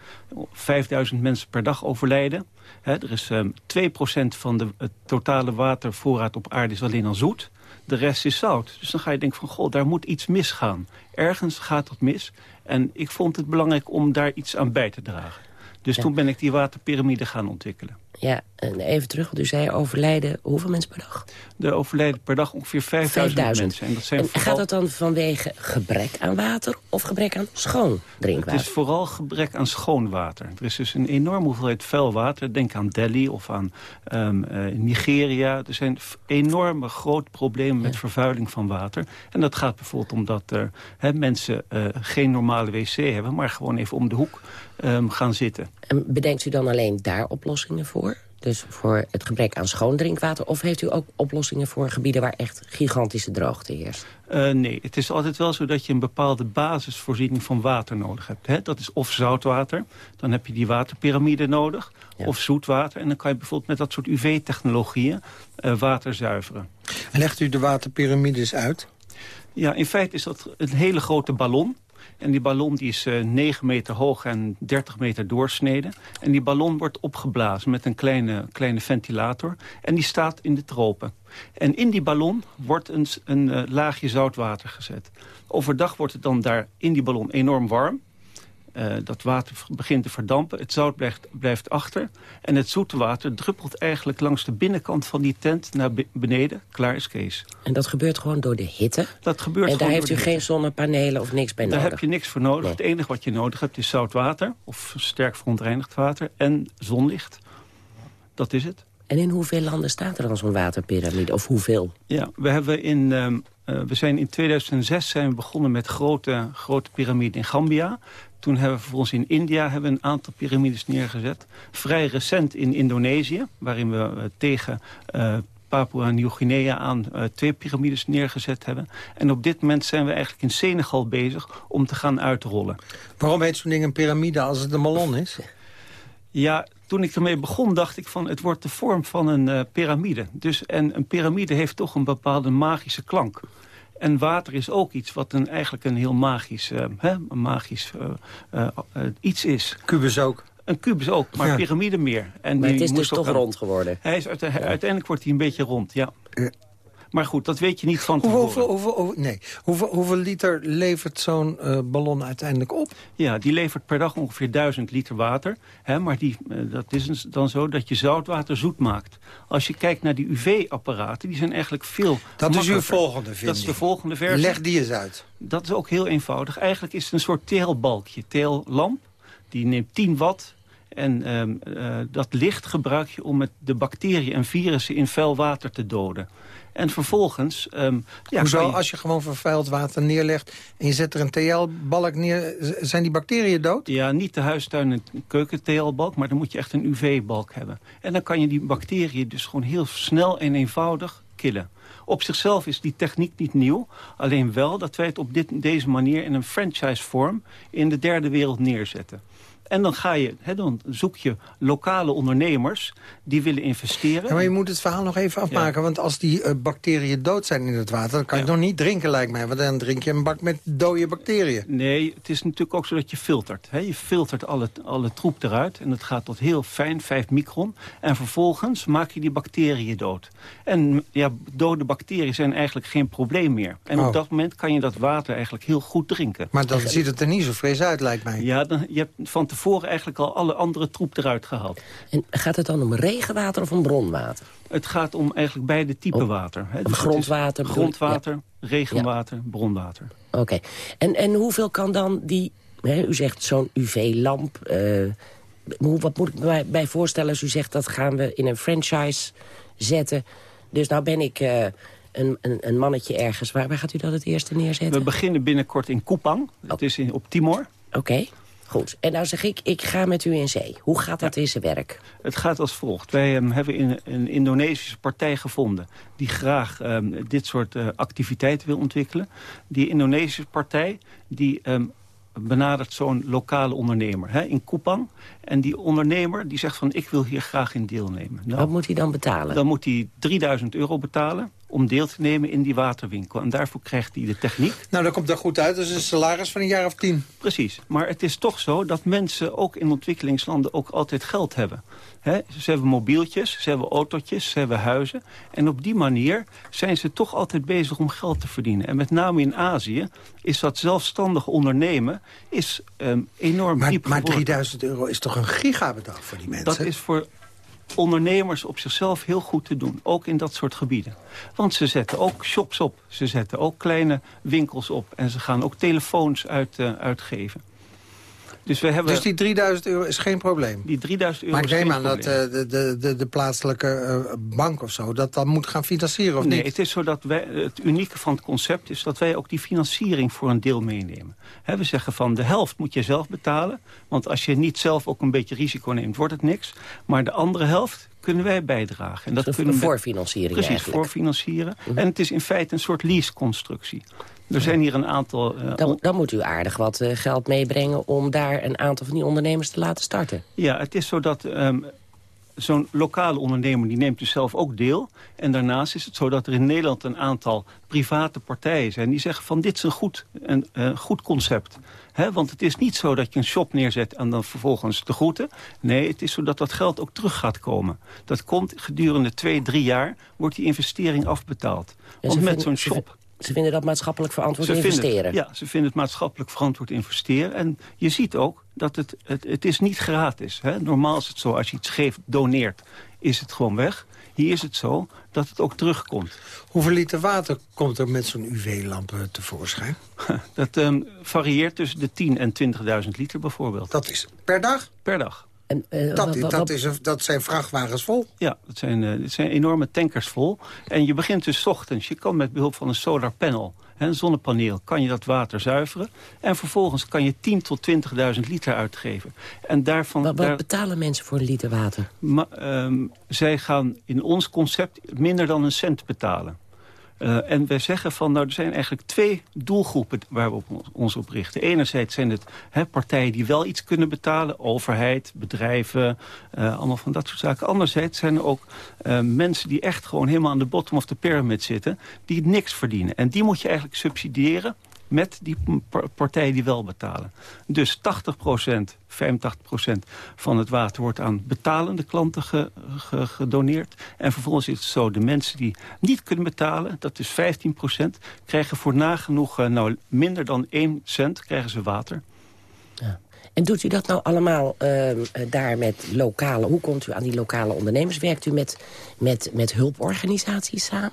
5000 mensen per dag overlijden. Er is um, 2% van de totale watervoorraad op aarde is alleen al zoet de rest is zout. Dus dan ga je denken van, goh, daar moet iets misgaan. Ergens gaat dat mis. En ik vond het belangrijk om daar iets aan bij te dragen. Dus toen ben ik die waterpyramide gaan ontwikkelen. Ja, en even terug, want u zei overlijden hoeveel mensen per dag? Er overlijden per dag ongeveer 5000, mensen. En dat zijn en Gaat dat dan vanwege gebrek aan water of gebrek aan schoon drinkwater? Het is vooral gebrek aan schoon water. Er is dus een enorme hoeveelheid vuil water. Denk aan Delhi of aan um, uh, Nigeria. Er zijn enorme grote problemen met vervuiling van water. En dat gaat bijvoorbeeld omdat er he, mensen uh, geen normale wc hebben... maar gewoon even om de hoek um, gaan zitten. En bedenkt u dan alleen daar oplossingen voor? Dus voor het gebrek aan schoon drinkwater? Of heeft u ook oplossingen voor gebieden waar echt gigantische droogte heerst? Uh, nee, het is altijd wel zo dat je een bepaalde basisvoorziening van water nodig hebt. Hè? Dat is of zoutwater, dan heb je die waterpyramide nodig. Ja. Of zoetwater, en dan kan je bijvoorbeeld met dat soort UV-technologieën uh, water zuiveren. En legt u de waterpyramides uit? Ja, in feite is dat een hele grote ballon. En die ballon die is uh, eh, 9 meter hoog en 30 meter doorsneden. En die ballon wordt opgeblazen met een kleine, kleine ventilator. En die staat in de tropen. En in die ballon wordt een, een uh, laagje zoutwater gezet. Overdag wordt het dan daar in die ballon enorm warm. Uh, dat water begint te verdampen. Het zout blijft, blijft achter. En het zoete water druppelt eigenlijk langs de binnenkant van die tent naar beneden. Klaar is Kees. En dat gebeurt gewoon door de hitte? Dat gebeurt en daar heeft u geen zonnepanelen of niks bij daar nodig? Daar heb je niks voor nodig. Nee. Het enige wat je nodig hebt is zout water. Of sterk verontreinigd water. En zonlicht. Dat is het. En in hoeveel landen staat er dan zo'n waterpyramide? Of hoeveel? Ja, we, hebben in, uh, uh, we zijn in 2006 zijn we begonnen met grote, grote piramide in Gambia. Toen hebben we vervolgens in India hebben een aantal piramides neergezet. Vrij recent in Indonesië, waarin we uh, tegen uh, Papua Nieuw-Guinea aan uh, twee piramides neergezet hebben. En op dit moment zijn we eigenlijk in Senegal bezig om te gaan uitrollen. Waarom heet zo'n ding een piramide als het een ballon is? Ja, toen ik ermee begon dacht ik van het wordt de vorm van een uh, piramide. Dus, en een piramide heeft toch een bepaalde magische klank. En water is ook iets wat een, eigenlijk een heel magisch, uh, hè, een magisch uh, iets is. Kubus ook. Een kubus ook, maar ja. piramide meer. En maar die het is dus toch rond geworden? Hij is, uiteindelijk wordt hij een beetje rond, ja. Maar goed, dat weet je niet van tevoren. Hoeveel, hoeveel, hoeveel, nee. hoeveel, hoeveel liter levert zo'n uh, ballon uiteindelijk op? Ja, die levert per dag ongeveer 1000 liter water. Hè, maar die, uh, dat is dan zo dat je zoutwater zoet maakt. Als je kijkt naar die UV-apparaten, die zijn eigenlijk veel Dat is uw volgende vinding. Dat is de volgende versie. Leg die eens uit. Dat is ook heel eenvoudig. Eigenlijk is het een soort teelbalkje, teellamp. Die neemt 10 watt en um, uh, dat licht gebruik je om met de bacteriën en virussen in vuil water te doden. En vervolgens... Um, ja, Hoezo, je... als je gewoon vervuild water neerlegt... en je zet er een TL-balk neer, zijn die bacteriën dood? Ja, niet de huistuin- en keuken-TL-balk... maar dan moet je echt een UV-balk hebben. En dan kan je die bacteriën dus gewoon heel snel en eenvoudig killen. Op zichzelf is die techniek niet nieuw. Alleen wel dat wij het op dit, deze manier in een franchise-vorm... in de derde wereld neerzetten. En dan, ga je, hè, dan zoek je lokale ondernemers die willen investeren. Ja, maar je moet het verhaal nog even afmaken. Want als die uh, bacteriën dood zijn in het water... dan kan je nog niet drinken, lijkt mij. Want dan drink je een bak met dode bacteriën. Nee, het is natuurlijk ook zo dat je filtert. Hè. Je filtert alle, alle troep eruit. En het gaat tot heel fijn, 5 micron. En vervolgens maak je die bacteriën dood. En ja, dode bacteriën zijn eigenlijk geen probleem meer. En op Oh. dat moment kan je dat water eigenlijk heel goed drinken. Maar dan ziet het er niet zo fris uit, lijkt mij. Ja, dan, je hebt van tevoren eigenlijk al alle andere troep eruit gehaald. En gaat het dan om regenwater of om bronwater? Het gaat om eigenlijk beide typen water. Hè. Dus het grondwater, Grondwater, regenwater, bronwater. Oké. En, en hoeveel kan dan die... Hè, u zegt zo'n UV-lamp... eh, hoe- wat moet ik me bij- voorstellen als u zegt... dat gaan we in een franchise zetten. Dus nou ben ik eh, een, een, een mannetje ergens. Waar, waar gaat u dat het eerste neerzetten? We beginnen binnenkort in Kupang. Dat is in, op Timor. Oké, goed. En nou zeg ik, ik ga met u in zee. Hoe gaat dat in zijn werk? Het gaat als volgt. Wij ehm, hebben in, een Indonesische partij gevonden... die graag ehm, dit soort eh, activiteiten wil ontwikkelen. Die Indonesische partij die ehm, benadert zo'n lokale ondernemer hè, in Kupang. En die ondernemer die zegt van ik wil hier graag in deelnemen. Nou, Wat moet hij dan betalen? Dan moet hij 3000 euro betalen om deel te nemen in die waterwinkel. En daarvoor krijgt hij de techniek. Nou, dat komt er goed uit. Dat is een salaris van een jaar of tien. Precies. Maar het is toch zo dat mensen ook in ontwikkelingslanden ook altijd geld hebben. Ze hebben mobieltjes, ze hebben autootjes, ze hebben huizen. En op die manier zijn ze toch altijd bezig om geld te verdienen. En met name in Azië is dat zelfstandig ondernemen is, ehm, enorm Maar, diep maar geworden. 3000 euro is toch een gigabedrag voor die mensen? Dat is voor ondernemers op zichzelf heel goed te doen. Ook in dat soort gebieden. Want ze zetten ook shops op. Ze zetten ook kleine winkels op. En ze gaan ook telefoons uit, eh, uitgeven. Dus, we hebben, Dus die 3000 euro is geen probleem? die 3000 euro Maar ik neem geen aan dat eh, de, de, de, de plaatselijke eh, bank of zo... dat dan moet gaan financieren, of nee, niet? het is zo dat wij, het unieke van het concept is dat wij ook die financiering voor een deel meenemen. Hè, we zeggen van de helft moet je zelf betalen. Want als je niet zelf ook een beetje risico neemt, wordt het niks. Maar de andere helft kunnen wij bijdragen. En dat Een kunnen we- voorfinanciering Precies, eigenlijk. voorfinancieren. En het is in feite een soort leaseconstructie. Er zijn hier een aantal... eh, Dan, dan moet u aardig wat eh, geld meebrengen... om daar een aantal van die ondernemers te laten starten. Ja, het is zo dat ehm, zo'n lokale ondernemer die neemt dus zelf ook deel. En daarnaast is het zo dat er in Nederland een aantal private partijen zijn... die zeggen van dit is een goed, een, goed concept. Want het is niet zo dat je een shop neerzet en dan vervolgens de groeten. Nee, het is zo dat dat geld ook terug gaat komen. Dat komt gedurende twee, drie jaar, wordt die investering afbetaald. En Want met zo'n shop... Ze vinden dat maatschappelijk verantwoord Ze investeren. het, ja, ze vinden het maatschappelijk verantwoord investeren. En je ziet ook dat het, het, het is niet gratis. Hè? Normaal is het zo, als je iets geeft, doneert, is het gewoon weg. Hier is het zo dat het ook terugkomt. Hoeveel liter water komt er met zo'n UV-lamp eh, tevoorschijn? Dat ehm, varieert tussen de 10 en 20.000 liter bijvoorbeeld. Dat is per dag? Per dag. En, eh, Dat, wat- is, wat- dat, is dat zijn vrachtwagens vol. Ja, dat zijn, eh, zijn enorme tankers vol. En je begint dus 's ochtends. Je kan met behulp van een solar panel, hè, een zonnepaneel, kan je dat water zuiveren. En vervolgens kan je 10 tot 20.000 liter uitgeven. En daarvan... Wat, wat daar- betalen mensen voor een liter water? Ma- ehm, zij gaan in ons concept minder dan een cent betalen. Eh, en wij zeggen van, nou, er zijn eigenlijk twee doelgroepen waar we op ons, op richten. Enerzijds zijn het partijen die wel iets kunnen betalen, overheid, bedrijven, eh, allemaal van dat soort zaken. Anderzijds zijn er ook eh, mensen die echt gewoon helemaal aan de bottom of the pyramid zitten, die niks verdienen. En die moet je eigenlijk subsidiëren met die par- partijen die wel betalen. Dus 80%, 85% van het water wordt aan betalende klanten ge- ge- gedoneerd. En vervolgens is het zo, de mensen die niet kunnen betalen, dat is 15%, krijgen voor nagenoeg eh, nou, minder dan 1 cent krijgen ze water. En doet u dat nou allemaal ehm, eh, daar met lokale... Hoe komt u aan die lokale ondernemers? Werkt u met, met, met hulporganisaties samen?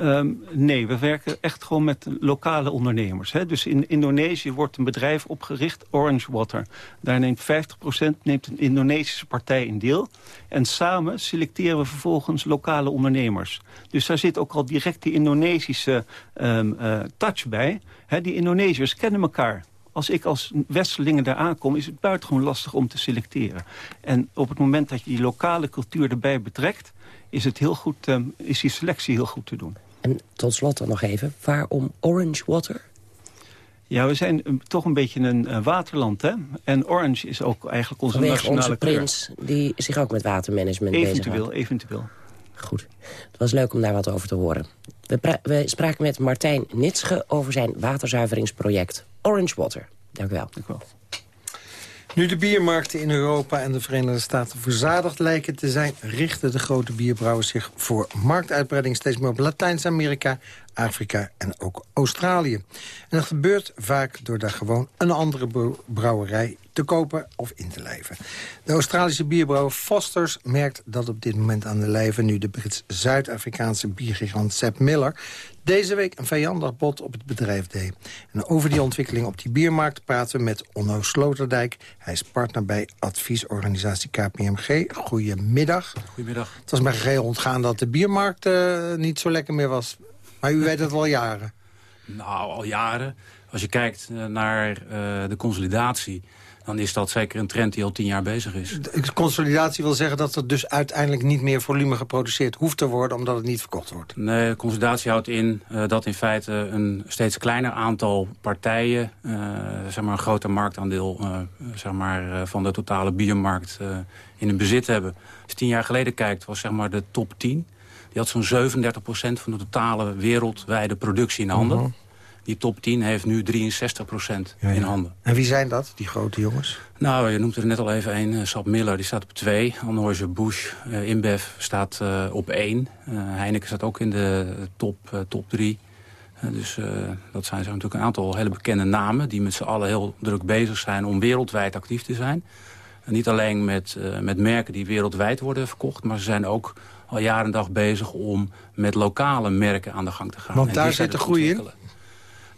Ehm, nee, we werken echt gewoon met lokale ondernemers. Hè. Dus in Indonesië wordt een bedrijf opgericht, Orange Water. Daar neemt 50% neemt een Indonesische partij in deel. En samen selecteren we vervolgens lokale ondernemers. Dus daar zit ook al direct die Indonesische ehm, eh, touch bij. Hè, die Indonesiërs kennen elkaar. Als ik als westerlingen daar aankom, is het buitengewoon lastig om te selecteren. En op het moment dat je die lokale cultuur erbij betrekt... is, het heel goed, ehm, is die selectie heel goed te doen. En tot slot dan nog even, waarom Orange Water? Ja, we zijn een- toch een beetje een eh, waterland, hè? En orange is ook eigenlijk onze Vanwege nationale onze kleur. prins, die zich ook met watermanagement bezighoudt. Eventueel, eventueel. Goed. Het was leuk om daar wat over te horen. We, we spraken met Martijn Nitsche over zijn waterzuiveringsproject Orange Water. Dank u wel. Dank u wel. Nu de biermarkten in Europa en de Verenigde Staten verzadigd lijken te zijn... richten de grote bierbrouwers zich voor marktuitbreiding steeds meer op Latijns-Amerika, Afrika en ook Australië. En dat gebeurt vaak door daar gewoon een andere br- brouwerij te kopen of in te lijven. De Australische bierbrouwer Foster's merkt dat op dit moment aan de lijve... nu de Brits-Zuid-Afrikaanse biergigant Sepp Miller deze week een vijandig bod op het bedrijf deed. En over die ontwikkeling op die biermarkt praten we met Onno Sloterdijk. Hij is partner bij adviesorganisatie KPMG. Goedemiddag. Goedemiddag. Het was mij geheel ontgaan dat de biermarkt eh, niet zo lekker meer was. Maar u weet het wel jaren. Nou, al jaren. Als je kijkt eh, naar eh, de consolidatie... dan is dat zeker een trend die al tien jaar bezig is. De consolidatie wil zeggen dat er dus uiteindelijk niet meer volume geproduceerd hoeft te worden... omdat het niet verkocht wordt. Nee, consolidatie houdt in eh, dat in feite een steeds kleiner aantal partijen... eh, zeg maar een groter marktaandeel eh, zeg maar, van de totale biermarkt in hun bezit hebben. Als je tien jaar geleden kijkt, was zeg maar de top 10... die had zo'n 37% van de totale wereldwijde productie in handen. Mhm. Die top 10 heeft nu 63% in handen. En wie zijn dat, die grote jongens? Nou, je noemt er net al even een. eh, Sap Miller, die staat op twee. Anheuser-Busch, eh InBev staat eh, op één. Eh, Heineken staat ook in de top, top drie. Eh, dus dat zijn zo natuurlijk een aantal hele bekende namen... die met z'n allen heel druk bezig zijn om wereldwijd actief te zijn. En niet alleen met, met merken die wereldwijd worden verkocht... maar ze zijn ook al jaren en dag bezig om met lokale merken aan de gang te gaan. Want daar zit de groei in?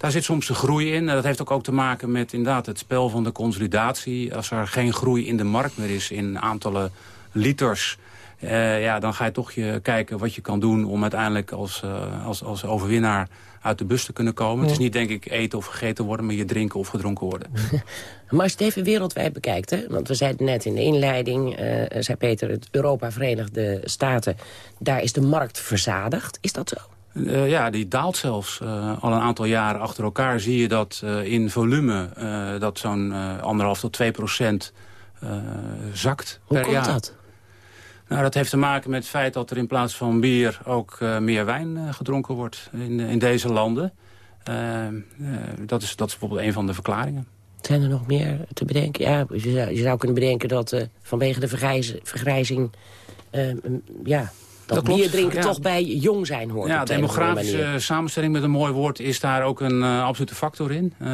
Daar zit soms de groei in. En dat heeft ook, ook te maken met inderdaad het spel van de consolidatie. Als er geen groei in de markt meer is in aantallen liters... eh, ja, dan ga je toch je kijken wat je kan doen om uiteindelijk als, eh, als, als overwinnaar uit de bus te kunnen komen. Het is niet denk ik eten of gegeten worden, maar je drinken of gedronken worden. Maar als je het even wereldwijd bekijkt, hè, want we zeiden net in de inleiding... eh, zei Peter, het Europa Verenigde Staten, daar is de markt verzadigd. Is dat zo? Eh, ja, die daalt zelfs eh, al een aantal jaren achter elkaar. Zie je dat eh, in volume dat zo'n anderhalf tot twee procent zakt Hoe per komt jaar. dat? Nou, dat heeft te maken met het feit dat er in plaats van bier ook meer wijn gedronken wordt in, in deze landen. Eh, eh, dat, is, dat is bijvoorbeeld een van de verklaringen. Zijn er nog meer te bedenken? Ja, je zou, je zou kunnen bedenken dat vanwege de vergrijz- vergrijzing... eh, mm, ja, dat, Dat bier drinken ja. toch bij jong zijn hoort. Ja, demografische samenstelling met een mooi woord is daar ook een eh, absolute factor in. Eh,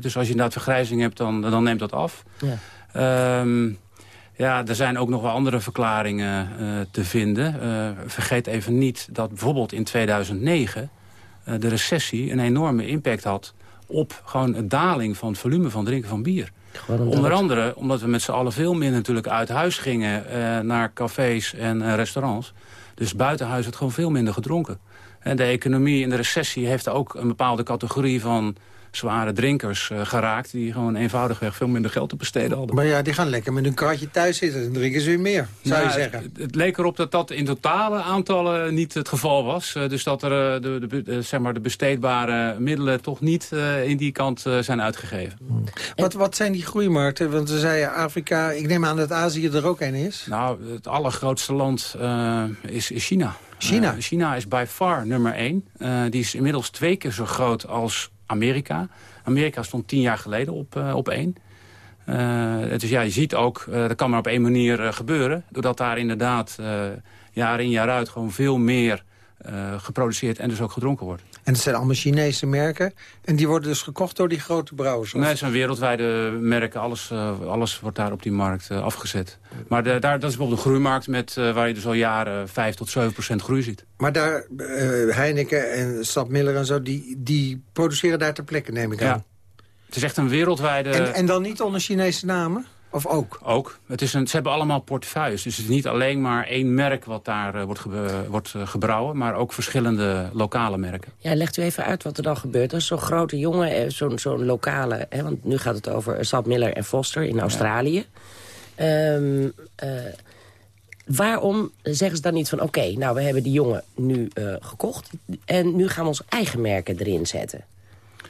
dus als je inderdaad vergrijzing hebt, dan, dan neemt dat af. Ja. Ehm, ja, er zijn ook nog wel andere verklaringen eh, te vinden. Vergeet even niet dat bijvoorbeeld in 2009 eh, de recessie een enorme impact had op gewoon een daling van het volume van drinken van bier. Onder andere omdat we met z'n allen veel meer natuurlijk uit huis gingen eh, naar cafés en eh, restaurants. Dus buiten huis werd gewoon veel minder gedronken. En de economie in de recessie heeft ook een bepaalde categorie van zware drinkers eh, geraakt... die gewoon eenvoudigweg veel minder geld te besteden hadden. Maar ja, die gaan lekker met hun kratje thuis zitten. Dan drinken ze weer meer, zou je Nou, zeggen. Het, het leek erop dat dat in totale aantallen niet het geval was. Eh, dus dat er eh, de, de, de- zeg maar de besteedbare middelen toch niet in die kant zijn uitgegeven. Wat, wat zijn die groeimarkten? Want we zeiden Afrika, ik neem aan dat Azië er ook een is. Nou, het allergrootste land is, is China. China? China is by far nummer één. Die is inmiddels twee keer zo groot als Amerika. Amerika stond tien jaar geleden op, eh, op één. Eh, dus ja, je ziet ook, eh, dat kan maar op één manier gebeuren. Doordat daar inderdaad jaar in jaar uit gewoon veel meer geproduceerd en dus ook gedronken wordt. En het zijn allemaal Chinese merken. En die worden dus gekocht door die grote brouwers. Nee, het zijn wereldwijde merken. Alles, eh, alles wordt daar op die markt eh, afgezet. Maar de, daar, dat is bijvoorbeeld een groeimarkt met, eh, waar je dus al jaren 5 tot 7 procent groei ziet. Maar daar, Heineken en Stad Miller en zo, die, die produceren daar ter plekke, neem ik aan. Ja. Het is echt een wereldwijde... En, en dan niet onder Chinese namen? Of ook? Ook. Het is een, ze hebben allemaal portefeuilles. Dus het is niet alleen maar één merk wat daar eh, wordt, ge- wordt eh, gebrouwen... maar ook verschillende lokale merken. Ja, legt u even uit wat er dan gebeurt. Dat is zo'n grote jongen, eh, zo'n zo'n lokale... Hè, want nu gaat het over Sap Miller en Foster in Australië. Ehm, eh, waarom zeggen ze dan niet van... oké, nou, we hebben die jongen nu eh, gekocht... en nu gaan we onze eigen merken erin zetten?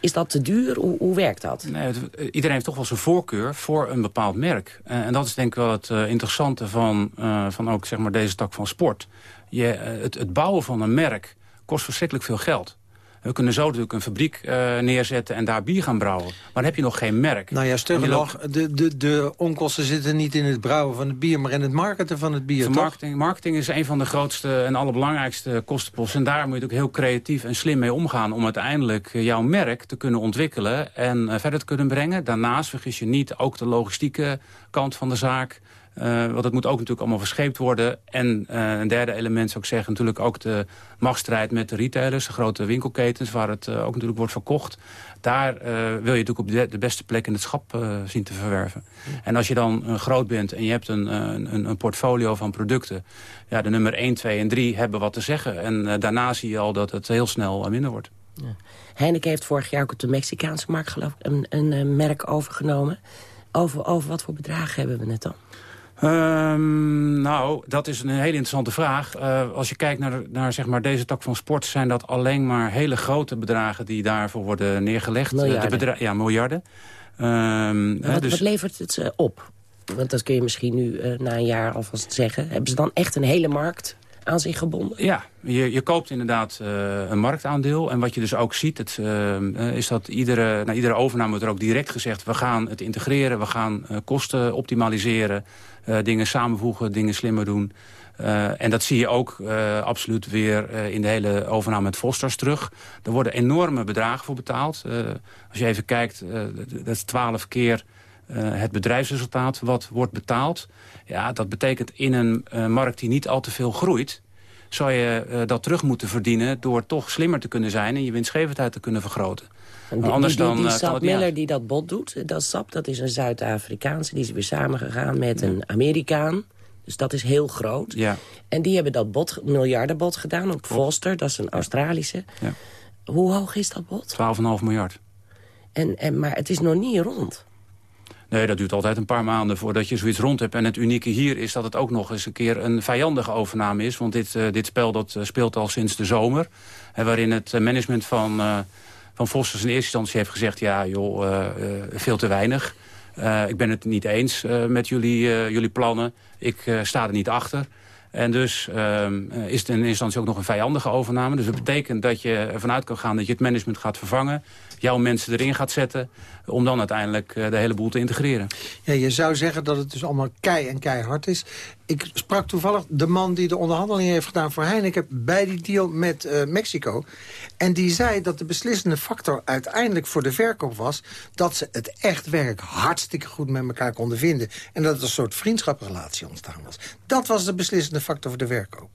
Is dat te duur? Hoe, hoe werkt dat? Nee, iedereen heeft toch wel zijn voorkeur voor een bepaald merk. Uh, en dat is denk ik wel het uh, interessante van, uh, van ook zeg maar deze tak van sport. Je, het, het bouwen van een merk kost verschrikkelijk veel geld. We kunnen zo natuurlijk een fabriek uh, neerzetten en daar bier gaan brouwen. Maar dan heb je nog geen merk. Nou ja, sterker nog, de, de, de onkosten zitten niet in het brouwen van het bier... maar in het marketen van het bier, marketing, marketing is een van de grootste en allerbelangrijkste kostenposten. En daar moet je ook heel creatief en slim mee omgaan... om uiteindelijk jouw merk te kunnen ontwikkelen en uh, verder te kunnen brengen. Daarnaast, vergis je niet, ook de logistieke kant van de zaak... Uh, want het moet ook natuurlijk allemaal verscheept worden. En uh, een derde element zou ik zeggen natuurlijk ook de machtsstrijd met de retailers. De grote winkelketens waar het uh, ook natuurlijk wordt verkocht. Daar wil je natuurlijk op de, beste plek in het schap zien te verwerven. En als je dan groot bent en je hebt een, een, een, portfolio van producten. Ja, de nummer 1, 2 en 3 hebben wat te zeggen. En daarna zie je al dat het heel snel minder wordt. Ja. Heeft vorig jaar ook op de Mexicaanse markt geloof een, een merk overgenomen. Over, over wat voor bedragen hebben we het dan? Um, nou, dat is een hele interessante vraag. Uh, als je kijkt naar, naar zeg maar, deze tak van sport... zijn dat alleen maar hele grote bedragen die daarvoor worden neergelegd. Miljarden. De ja, miljarden. Um, wat, dus... wat, levert het op? Want dat kun je misschien nu uh, na een jaar alvast zeggen. Hebben ze dan echt een hele markt aan zich gebonden? Ja, je, je koopt inderdaad uh, een marktaandeel. En wat je dus ook ziet, het, uh, is dat iedere, na iedere overname wordt er ook direct gezegd... we gaan het integreren, we gaan kosten optimaliseren... dingen samenvoegen, dingen slimmer doen. en dat zie je ook absoluut weer in de hele overname met Fosters terug. Er worden enorme bedragen voor betaald. als je even kijkt, dat is twaalf keer... het bedrijfsresultaat wat wordt betaald. Ja, dat betekent in een markt die niet al te veel groeit... zou je dat terug moeten verdienen door toch slimmer te kunnen zijn... en je winstgevendheid te kunnen vergroten. Die, anders die, die, die, dan, uh, Sap Miller die dat bot doet, dat Sap, dat is een Zuid-Afrikaanse... die is weer samengegaan met een Amerikaan. Dus dat is heel groot. Ja. En die hebben dat bot, miljardenbod gedaan op Foster. Dat is een Australische. Ja. Hoe hoog is dat bot? 12,5 miljard. En, en, maar het is nog niet rond. Nee, dat duurt altijd een paar maanden voordat je zoiets rond hebt. En het unieke hier is dat het ook nog eens een keer een vijandige overname is. Want dit, uh, dit spel dat, speelt al sinds de zomer. En waarin het management van, uh, van Vosters in eerste instantie heeft gezegd... ja, joh, veel te weinig. ik ben het niet eens met jullie, jullie plannen. Ik sta er niet achter. En dus um, is het in eerste instantie ook nog een vijandige overname. Dus dat betekent dat je ervan uit kan gaan dat je het management gaat vervangen. Jouw mensen erin gaat zetten. Om dan uiteindelijk uh, de hele boel te integreren. Ja, je zou zeggen dat het dus allemaal kei en keihard is. Ik sprak toevallig de man die de onderhandeling heeft gedaan voor Heineken... bij die deal met uh, Mexico. En die zei dat de beslissende factor uiteindelijk voor de verkoop was... dat ze het echt werk hartstikke goed met elkaar konden vinden. En dat er een soort vriendschapsrelatie ontstaan was. Dat was de beslissende factor voor de verkoop.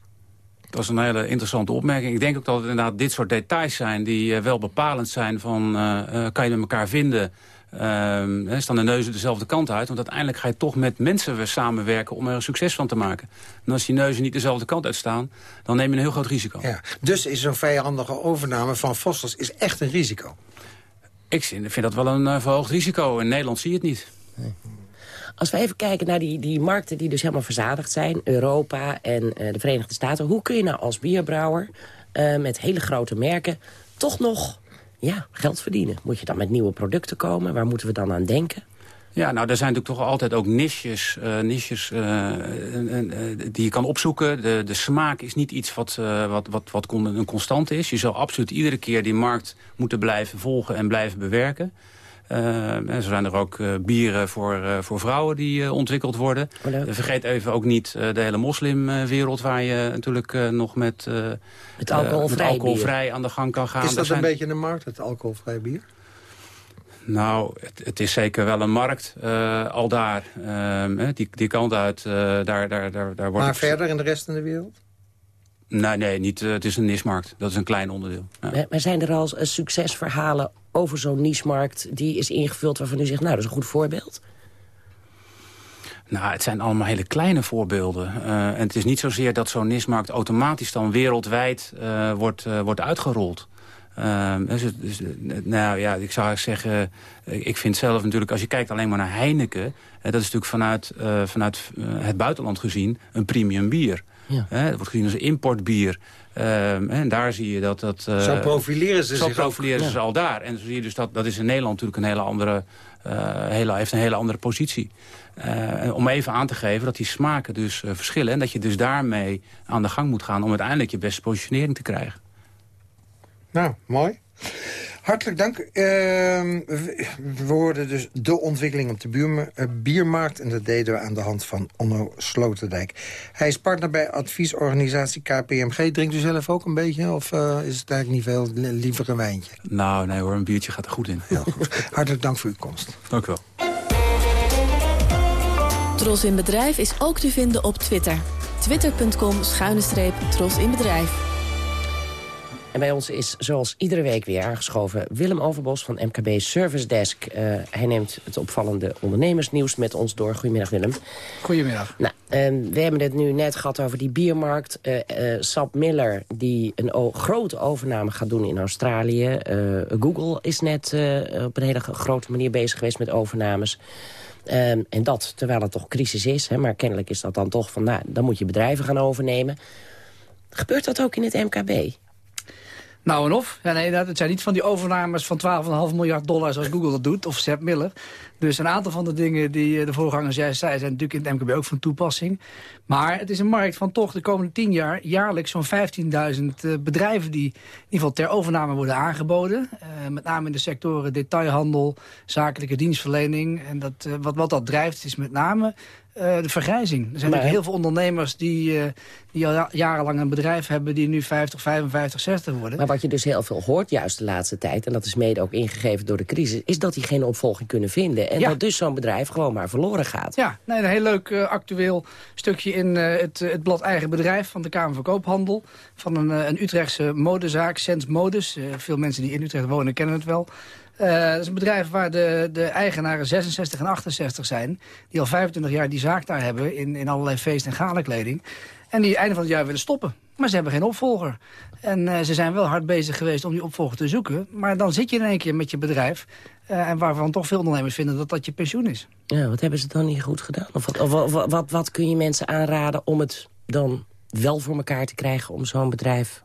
Dat is een hele interessante opmerking. Ik denk ook dat het inderdaad dit soort details zijn... die uh, wel bepalend zijn van uh, uh, kan je met elkaar vinden... Uh, staan de neuzen dezelfde kant uit. Want uiteindelijk ga je toch met mensen weer samenwerken om er een succes van te maken. En als die neuzen niet dezelfde kant uitstaan, dan neem je een heel groot risico. Ja, dus is zo'n vijandige overname van Fosters is echt een risico? Ik vind dat wel een verhoogd risico. In Nederland zie je het niet. Nee. Als we even kijken naar die, die markten die dus helemaal verzadigd zijn... Europa en uh, de Verenigde Staten. Hoe kun je nou als bierbrouwer uh, met hele grote merken... toch nog ja, geld verdienen? Moet je dan met nieuwe producten komen? Waar moeten we dan aan denken? Ja, nou, er zijn natuurlijk toch altijd ook niches, uh, niches die je kan opzoeken. De, de smaak is niet iets wat, wat, wat, wat een constante is. Je zal absoluut iedere keer die markt moeten blijven volgen en blijven bewerken. Uh, er zijn er ook uh, bieren voor, uh, voor vrouwen die ontwikkeld worden. Oh, vergeet even ook niet de hele moslimwereld... waar je natuurlijk nog met, het alcoholvrij, met alcoholvrij aan de gang kan gaan. Is dat zijn... een beetje een markt, het alcoholvrij bier? Nou, het, het, is zeker wel een markt, al daar. die, die kant uit, daar, daar, daar, daar wordt Maar verder in de rest van de wereld? Nee, nee niet, het is een nismarkt. Dat is een klein onderdeel. Ja. Maar zijn er al succesverhalen over zo'n niche-markt... die is ingevuld waarvan u zegt, nou, dat is een goed voorbeeld? Nou, het zijn allemaal hele kleine voorbeelden. Uh, en het is niet zozeer dat zo'n nismarkt automatisch dan wereldwijd uh, wordt, uh, wordt uitgerold. dus, dus, nou ja, ik zou zeggen, ik vind zelf natuurlijk, als je kijkt alleen maar naar Heineken... dat is natuurlijk vanuit, vanuit het buitenland gezien een premium bier. Ja. het wordt gezien als importbier. Ehm, en daar zie je dat... dat uh, zo profileren ze zo zich profileren ze al daar. En zo zie je dus dat, dat is in Nederland natuurlijk een hele andere... Uh, hele, heeft een hele andere positie. Uh, om even aan te geven dat die smaken dus verschillen. En dat je dus daarmee aan de gang moet gaan... om uiteindelijk je beste positionering te krijgen. Nou, mooi. Hartelijk dank. Uh, we hoorden dus de ontwikkeling op de uh, biermarkt... en dat deden we aan de hand van Onno Sloterdijk. Hij is partner bij adviesorganisatie KPMG. Drinkt u zelf ook een beetje? Of uh, is het eigenlijk niet veel liever een wijntje? Nou, nee hoor, een biertje gaat er goed in. Heel goed. Hartelijk dank voor uw komst. Dank u wel. Tros in Bedrijf is ook te vinden op Twitter. Twitter.com schuine streep Tros in Bedrijf. En bij ons is zoals iedere week weer aangeschoven Willem Overbos van MKB Service Desk. Uh, hij neemt het opvallende ondernemersnieuws met ons door. Goedemiddag Willem. Goedemiddag. Nou, uh, we hebben het nu net gehad over die biermarkt. Uh, Sap Miller die een grote overname gaat doen in Australië. Google is net op een hele grote manier bezig geweest met overnames. Ehm, en dat terwijl het toch crisis is. Hè, maar kennelijk is dat dan toch van, nou, dan moet je bedrijven gaan overnemen. Gebeurt dat ook in het MKB? Nou en of. Ja, nee, dat zijn niet van die overnames van 12,5 miljard dollar zoals Google dat doet. Of Sepp Miller. Dus een aantal van de dingen die eh, de voorgangers jij zei... zijn natuurlijk in het MKB ook van toepassing. Maar het is een markt van toch de komende 10 jaar... jaarlijks zo'n 15.000 uh, bedrijven die in ieder geval ter overname worden aangeboden. Uh, met name in de sectoren detailhandel, zakelijke dienstverlening. En dat, wat, wat dat drijft is met name uh, de vergrijzing. Er zijn maar, heel veel ondernemers die, uh, die al jarenlang een bedrijf hebben... die nu 50, 55, 60 worden. Maar wat je dus heel veel hoort juist de laatste tijd... en dat is mede ook ingegeven door de crisis... is dat die geen opvolging kunnen vinden. En ja. dat dus zo'n bedrijf gewoon maar verloren gaat. Ja, nee, een heel leuk uh, actueel stukje in het, het blad Eigen Bedrijf... van de Kamer van Koophandel. Van een, een Utrechtse modezaak, Sens Modes. veel mensen die in Utrecht wonen kennen het wel... Uh, dat is een bedrijf waar de, de eigenaren 66 en 68 zijn. Die al 25 jaar die zaak daar hebben in, in allerlei feest- en galenkleding. En die einde van het jaar willen stoppen. Maar ze hebben geen opvolger. En uh, ze zijn wel hard bezig geweest om die opvolger te zoeken. Maar dan zit je in één keer met je bedrijf. Uh, en waarvan toch veel ondernemers vinden dat dat je pensioen is. Ja, wat hebben ze dan niet goed gedaan? Of of, wat, wat, wat kun je mensen aanraden om het dan wel voor elkaar te krijgen... om zo'n bedrijf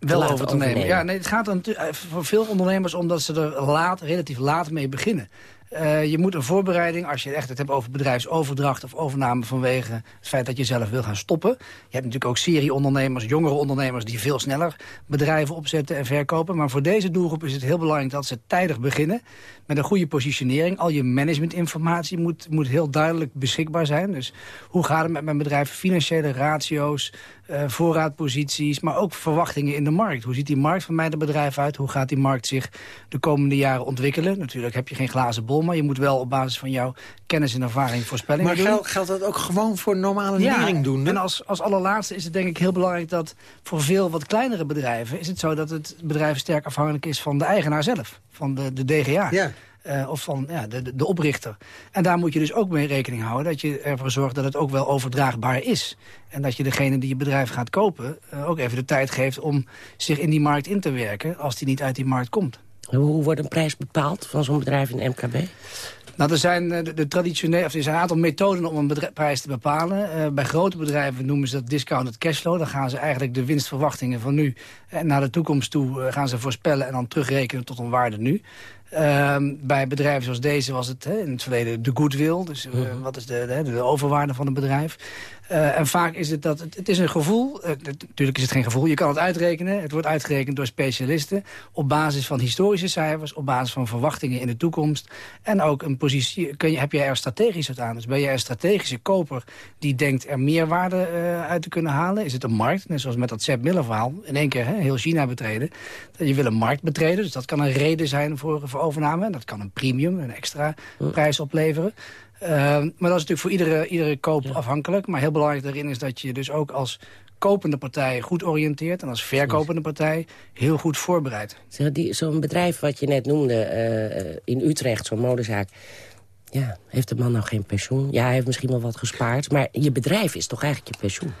wel over te nemen. Ja, nee, het gaat er voor veel ondernemers om dat ze er laat, relatief laat mee beginnen. Uh, je moet een voorbereiding, als je echt het hebt over bedrijfsoverdracht of overname vanwege het feit dat je zelf wil gaan stoppen. Je hebt natuurlijk ook serieondernemers, jongere ondernemers die veel sneller bedrijven opzetten en verkopen. Maar voor deze doelgroep is het heel belangrijk dat ze tijdig beginnen met een goede positionering. Al je managementinformatie moet, moet heel duidelijk beschikbaar zijn. Dus hoe gaat het met mijn bedrijf? Financiële ratio's, uh, voorraadposities, maar ook verwachtingen in de markt. Hoe ziet die markt van mijn bedrijf uit? Hoe gaat die markt zich de komende jaren ontwikkelen? Natuurlijk heb je geen glazen bol, maar je moet wel op basis van jouw kennis en ervaring voorspellingen maar doen. Maar geldt dat ook gewoon voor normale ja, doen? En als, als allerlaatste is het denk ik heel belangrijk dat voor veel wat kleinere bedrijven... is het zo dat het bedrijf sterk afhankelijk is van de eigenaar zelf, van de, de DGA. Ja. Uh, of van ja, de, de oprichter. En daar moet je dus ook mee rekening houden... dat je ervoor zorgt dat het ook wel overdraagbaar is. En dat je degene die je bedrijf gaat kopen... Uh, ook even de tijd geeft om zich in die markt in te werken... als die niet uit die markt komt. Hoe wordt een prijs bepaald van zo'n bedrijf in MKB? Nou, er zijn de, de traditionele, of er zijn een aantal methoden om een prijs te bepalen. Uh, bij grote bedrijven noemen ze dat discounted cashflow. Dan gaan ze eigenlijk de winstverwachtingen van nu en naar de toekomst toe uh, gaan ze voorspellen en dan terugrekenen tot een waarde nu. Uh, bij bedrijven zoals deze was het in het verleden de goodwill. Dus uh, wat is de, de, de, overwaarde van een bedrijf. Uh, en vaak is het dat, het, het is een gevoel. natuurlijk is het geen gevoel, je kan het uitrekenen. Het wordt uitgerekend door specialisten. Op basis van historische cijfers, op basis van verwachtingen in de toekomst. En ook een positie, kun je, heb je er strategisch wat aan. Dus ben je een strategische koper die denkt er meer waarde uit te kunnen halen. Is het een markt, net zoals met dat Sepp Miller verhaal. In één keer hè, heel China betreden. Je wil een markt betreden, dus dat kan een reden zijn voor, voor overname. Dat kan een premium, een extra prijs opleveren. Uh, maar dat is natuurlijk voor iedere, iedere koop ja. afhankelijk. Maar heel belangrijk daarin is dat je dus ook als kopende partij goed oriënteert... en als verkopende partij heel goed voorbereidt. Zo'n bedrijf wat je net noemde uh, in Utrecht, zo'n modezaak... Ja, heeft de man nou geen pensioen? Ja, hij heeft misschien wel wat gespaard. Maar je bedrijf is toch eigenlijk je pensioen?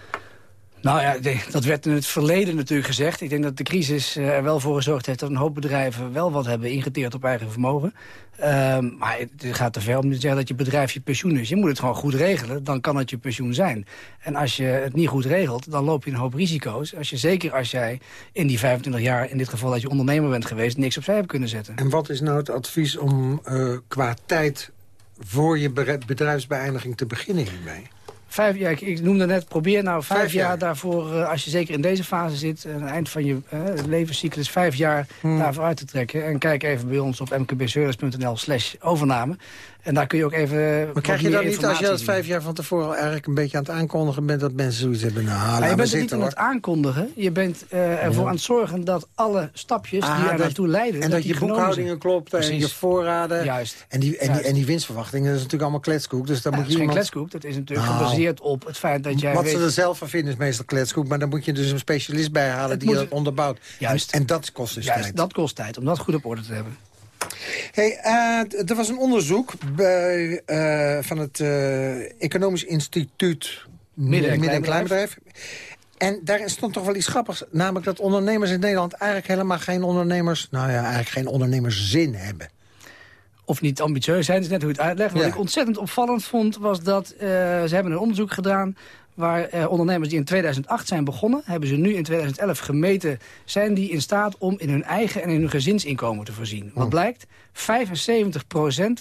Nou ja, dat werd in het verleden natuurlijk gezegd. Ik denk dat de crisis eh, er wel voor gezorgd heeft... dat een hoop bedrijven wel wat hebben ingeteerd op eigen vermogen. Ehm, maar het gaat te ver om te zeggen dat je bedrijf je pensioen is. Je moet het gewoon goed regelen, dan kan het je pensioen zijn. En als je het niet goed regelt, dan loop je een hoop risico's. Als je, zeker als jij in die 25 jaar, in dit geval dat je ondernemer bent geweest... niks opzij hebt kunnen zetten. En wat is nou het advies om uh, qua tijd voor je bedrijfsbeëindiging te beginnen hiermee? Vijf jaar, ik noemde net, probeer nou vijf, jaar. daarvoor, uh, als je zeker in deze fase zit, aan het eind van je uh, levenscyclus, vijf jaar hmm. daarvoor uit te trekken. En kijk even bij ons op mkbservice.nl slash overname. En daar kun je ook even Maar krijg je dan niet, als je dat vijf jaar van tevoren eigenlijk een beetje aan het aankondigen bent... dat mensen zoiets hebben, nou, Je bent niet aan het aankondigen. Je bent uh, ervoor aan het zorgen dat alle stapjes die er naartoe leiden... En dat, je boekhoudingen klopt en je voorraden. Juist. En die, en, Die, en die winstverwachtingen, dat is natuurlijk allemaal kletskoek. Dus dan moet je is iemand... geen kletskoek, dat is natuurlijk nou. gebaseerd op het feit dat jij Wat weet... ze er zelf van vinden is meestal kletskoek. Maar dan moet je dus een specialist bij halen die dat onderbouwt. Juist. En, dat kost dus Juist, tijd. dat kost tijd, om dat goed op orde te hebben. Hey, uh, er was een onderzoek bij, uh, van het uh, Economisch Instituut Midden- en, Midden Kleinbedrijf. En daarin stond toch wel iets grappigs. Namelijk dat ondernemers in Nederland eigenlijk helemaal geen ondernemers... nou ja, eigenlijk geen ondernemerszin hebben. Of niet ambitieus zijn, is net hoe je het uitlegt. Wat ik ontzettend opvallend vond, was dat ze hebben een onderzoek gedaan waar eh, ondernemers die in 2008 zijn begonnen... hebben ze nu in 2011 gemeten... zijn die in staat om in hun eigen en in hun gezinsinkomen te voorzien. Wat oh. blijkt? 75%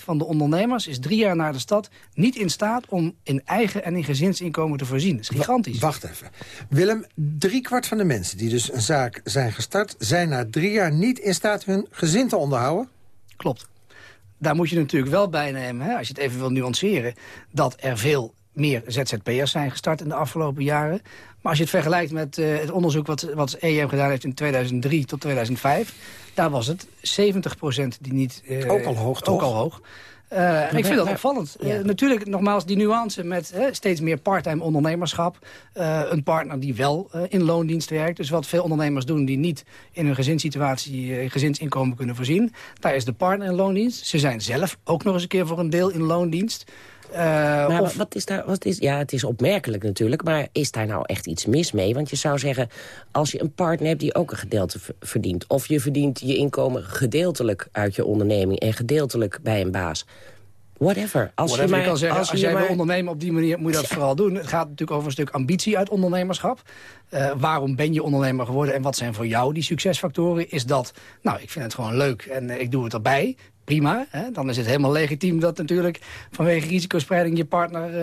van de ondernemers is drie jaar na de stad... niet in staat om in eigen en in gezinsinkomen te voorzien. Dat is gigantisch. Wacht even. Willem, driekwart van de mensen die dus een zaak zijn gestart... zijn na drie jaar niet in staat hun gezin te onderhouden? Klopt. Daar moet je natuurlijk wel bij nemen, hè, als je het even wil nuanceren... dat er veel meer ZZP'ers zijn gestart in de afgelopen jaren. Maar als je het vergelijkt met uh, het onderzoek wat, wat EM gedaan heeft in 2003 tot 2005... daar was het 70% die niet... Uh, ook al hoog, toch? Ook al hoog. Uh, ik vind dat opvallend. Ja. Uh, natuurlijk, nogmaals, die nuance met uh, steeds meer parttime ondernemerschap. een partner die wel in loondienst werkt. Dus wat veel ondernemers doen die niet in hun gezinssituatie, gezinsinkomen kunnen voorzien. Daar is de partner in loondienst. Ze zijn zelf ook nog eens een keer voor een deel in loondienst. Uh, maar of... wat is daar, wat is, ja, het is opmerkelijk natuurlijk, maar is daar nou echt iets mis mee? Want je zou zeggen, als je een partner hebt die ook een gedeelte verdient... of je verdient je inkomen gedeeltelijk uit je onderneming... en gedeeltelijk bij een baas... Whatever. Als Whatever, je, maar, zeggen, als, als jij maar... wil ondernemen op die manier, moet je dat vooral doen. Het gaat natuurlijk over een stuk ambitie uit ondernemerschap. Uh, waarom ben je ondernemer geworden en wat zijn voor jou die succesfactoren? Is dat, nou, ik vind het gewoon leuk en ik doe het erbij prima. Hè? Dan is het helemaal legitiem dat natuurlijk vanwege risicospreiding je partner uh,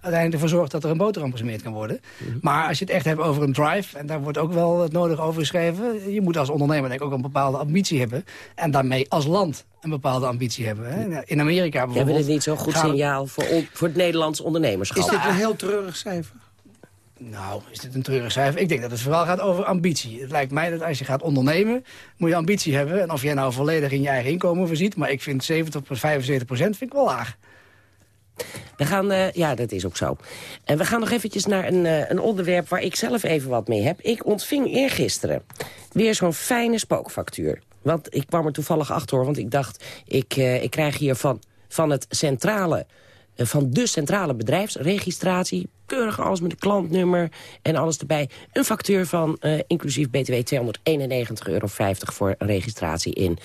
uiteindelijk ervoor zorgt dat er een boterham gesmeerd kan worden. Mhm. Maar als je het echt hebt over een drive, en daar wordt ook wel het nodig over geschreven, je moet als ondernemer denk ik ook een bepaalde ambitie hebben. En daarmee als land een bepaalde ambitie hebben. Hè? In Amerika bijvoorbeeld... Hebben het niet zo'n goed signaal voor, voor het Nederlands ondernemerschap? Is dit een heel treurig cijfer? Nou, is dit een treurig cijfer? Ik denk dat het vooral gaat over ambitie. Het lijkt mij dat als je gaat ondernemen, moet je ambitie hebben. En of jij nou volledig in je eigen inkomen voorziet... maar ik vind 70 tot 75 procent vind ik wel laag. We gaan, uh, ja, dat is ook zo. En we gaan nog eventjes naar een, uh, een onderwerp waar ik zelf even wat mee heb. Ik ontving eergisteren weer zo'n fijne spookfactuur. Want ik kwam er toevallig achter, hoor, want ik dacht... ik, uh, ik krijg hier van, van het centrale van de centrale bedrijfsregistratie. Keurig alles met een klantnummer en alles erbij. Een factuur van uh, inclusief btw 291,50 euro voor registratie in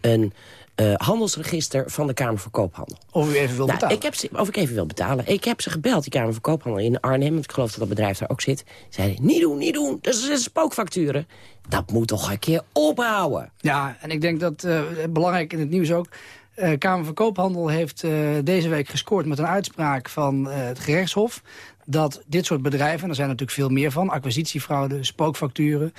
een uh, handelsregister van de Kamer van Koophandel. Of u even wil nou, betalen? Ik heb ze, of ik even wil betalen. Ik heb ze gebeld, die Kamer van Koophandel in Arnhem. Want ik geloof dat dat bedrijf daar ook zit. Zeiden, niet doen, niet doen. Dat zijn spookfacturen. Dat moet toch een keer ophouden. Ja, en ik denk dat uh, belangrijk in het nieuws ook... Uh, Kamer van Koophandel heeft uh, deze week gescoord met een uitspraak van uh, het gerechtshof... dat dit soort bedrijven, en er zijn natuurlijk veel meer van... acquisitiefraude, spookfacturen...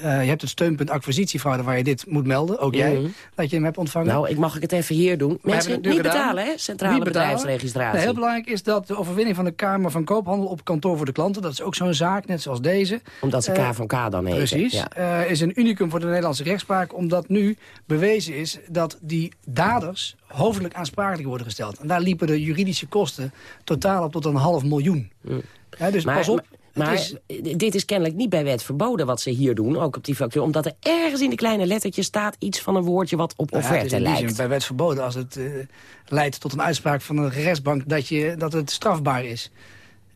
je hebt het steunpunt acquisitiefraude waar je dit moet melden. Ook jij, mm -hmm. dat je hem hebt ontvangen. Nou, ik mag ik het even hier doen. Mensen niet gedaan. betalen, hè? Centrale niet bedrijfsregistratie. Nee, heel belangrijk is dat de overwinning van de Kamer van Koophandel... op kantoor voor de klanten, dat is ook zo'n zaak, net zoals deze. Omdat ze K van K dan heten. Precies. Ja. is een unicum voor de Nederlandse rechtspraak... omdat nu bewezen is dat die daders hoofdelijk aansprakelijk worden gesteld. En daar liepen de juridische kosten totaal op tot een half miljoen. Mm. Ja, dus maar, pas op. Maar is... dit is kennelijk niet bij wet verboden wat ze hier doen, ook op die factuur. Omdat er ergens in de kleine lettertjes staat iets van een woordje wat op offerte ja, het is lijkt. Zin bij wet verboden als het uh, leidt tot een uitspraak van een rechtsbank dat, je, dat het strafbaar is.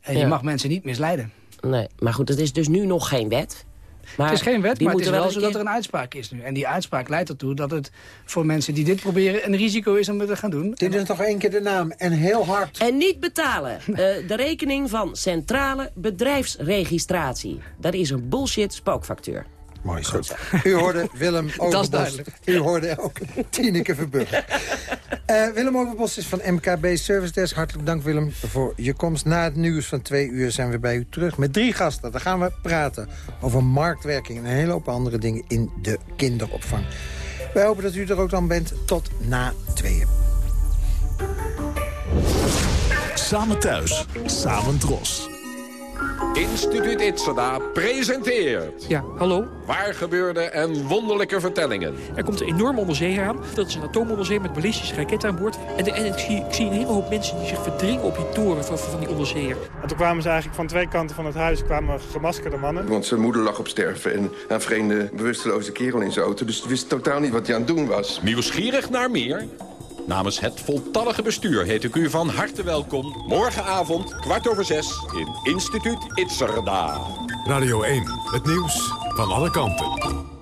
En ja. je mag mensen niet misleiden. Nee, maar goed, het is dus nu nog geen wet. Maar het is geen wet, maar het is wel wel zo dat er een uitspraak is nu. En die uitspraak leidt ertoe dat het voor mensen die dit proberen... een risico is om het te gaan doen. Dit is nog één keer de naam. En heel hard. En niet betalen. Eh, de rekening van Centrale Bedrijfsregistratie. Dat is een bullshit spookfactuur. Mooi zo. U hoorde Willem Overbos. duidelijk. U hoorde ook Tineke Verburg. Eh, Willem Overbos is van MKB Service Desk. Hartelijk dank Willem voor je komst. Na het nieuws van twee uur zijn we bij u terug met drie gasten. Dan gaan we praten over marktwerking en een hele hoop andere dingen in de kinderopvang. Wij hopen dat u er ook dan bent tot na tweeën. Samen thuis, samen dros. Instituut Itzada presenteert... Ja, hallo? Waar gebeurde en wonderlijke vertellingen. Er komt een enorm onderzeeër aan. Dat is een atoomonderzeeër met ballistische raketten aan boord. En, de- en ik, zie, ik zie een hele hoop mensen die zich verdringen op die toren van, van die onderzeeër. En toen kwamen ze eigenlijk van twee kanten van het huis kwamen gemaskerde mannen. Want zijn moeder lag op sterven en een vreemde, bewusteloze kerel in zijn auto. Dus ze wist totaal niet wat hij aan het doen was. Nieuwsgierig naar meer? Namens het voltallige bestuur heet ik u van harte welkom... morgenavond, kwart over zes, in Instituut Itzerda. Radio 1, het nieuws van alle kanten.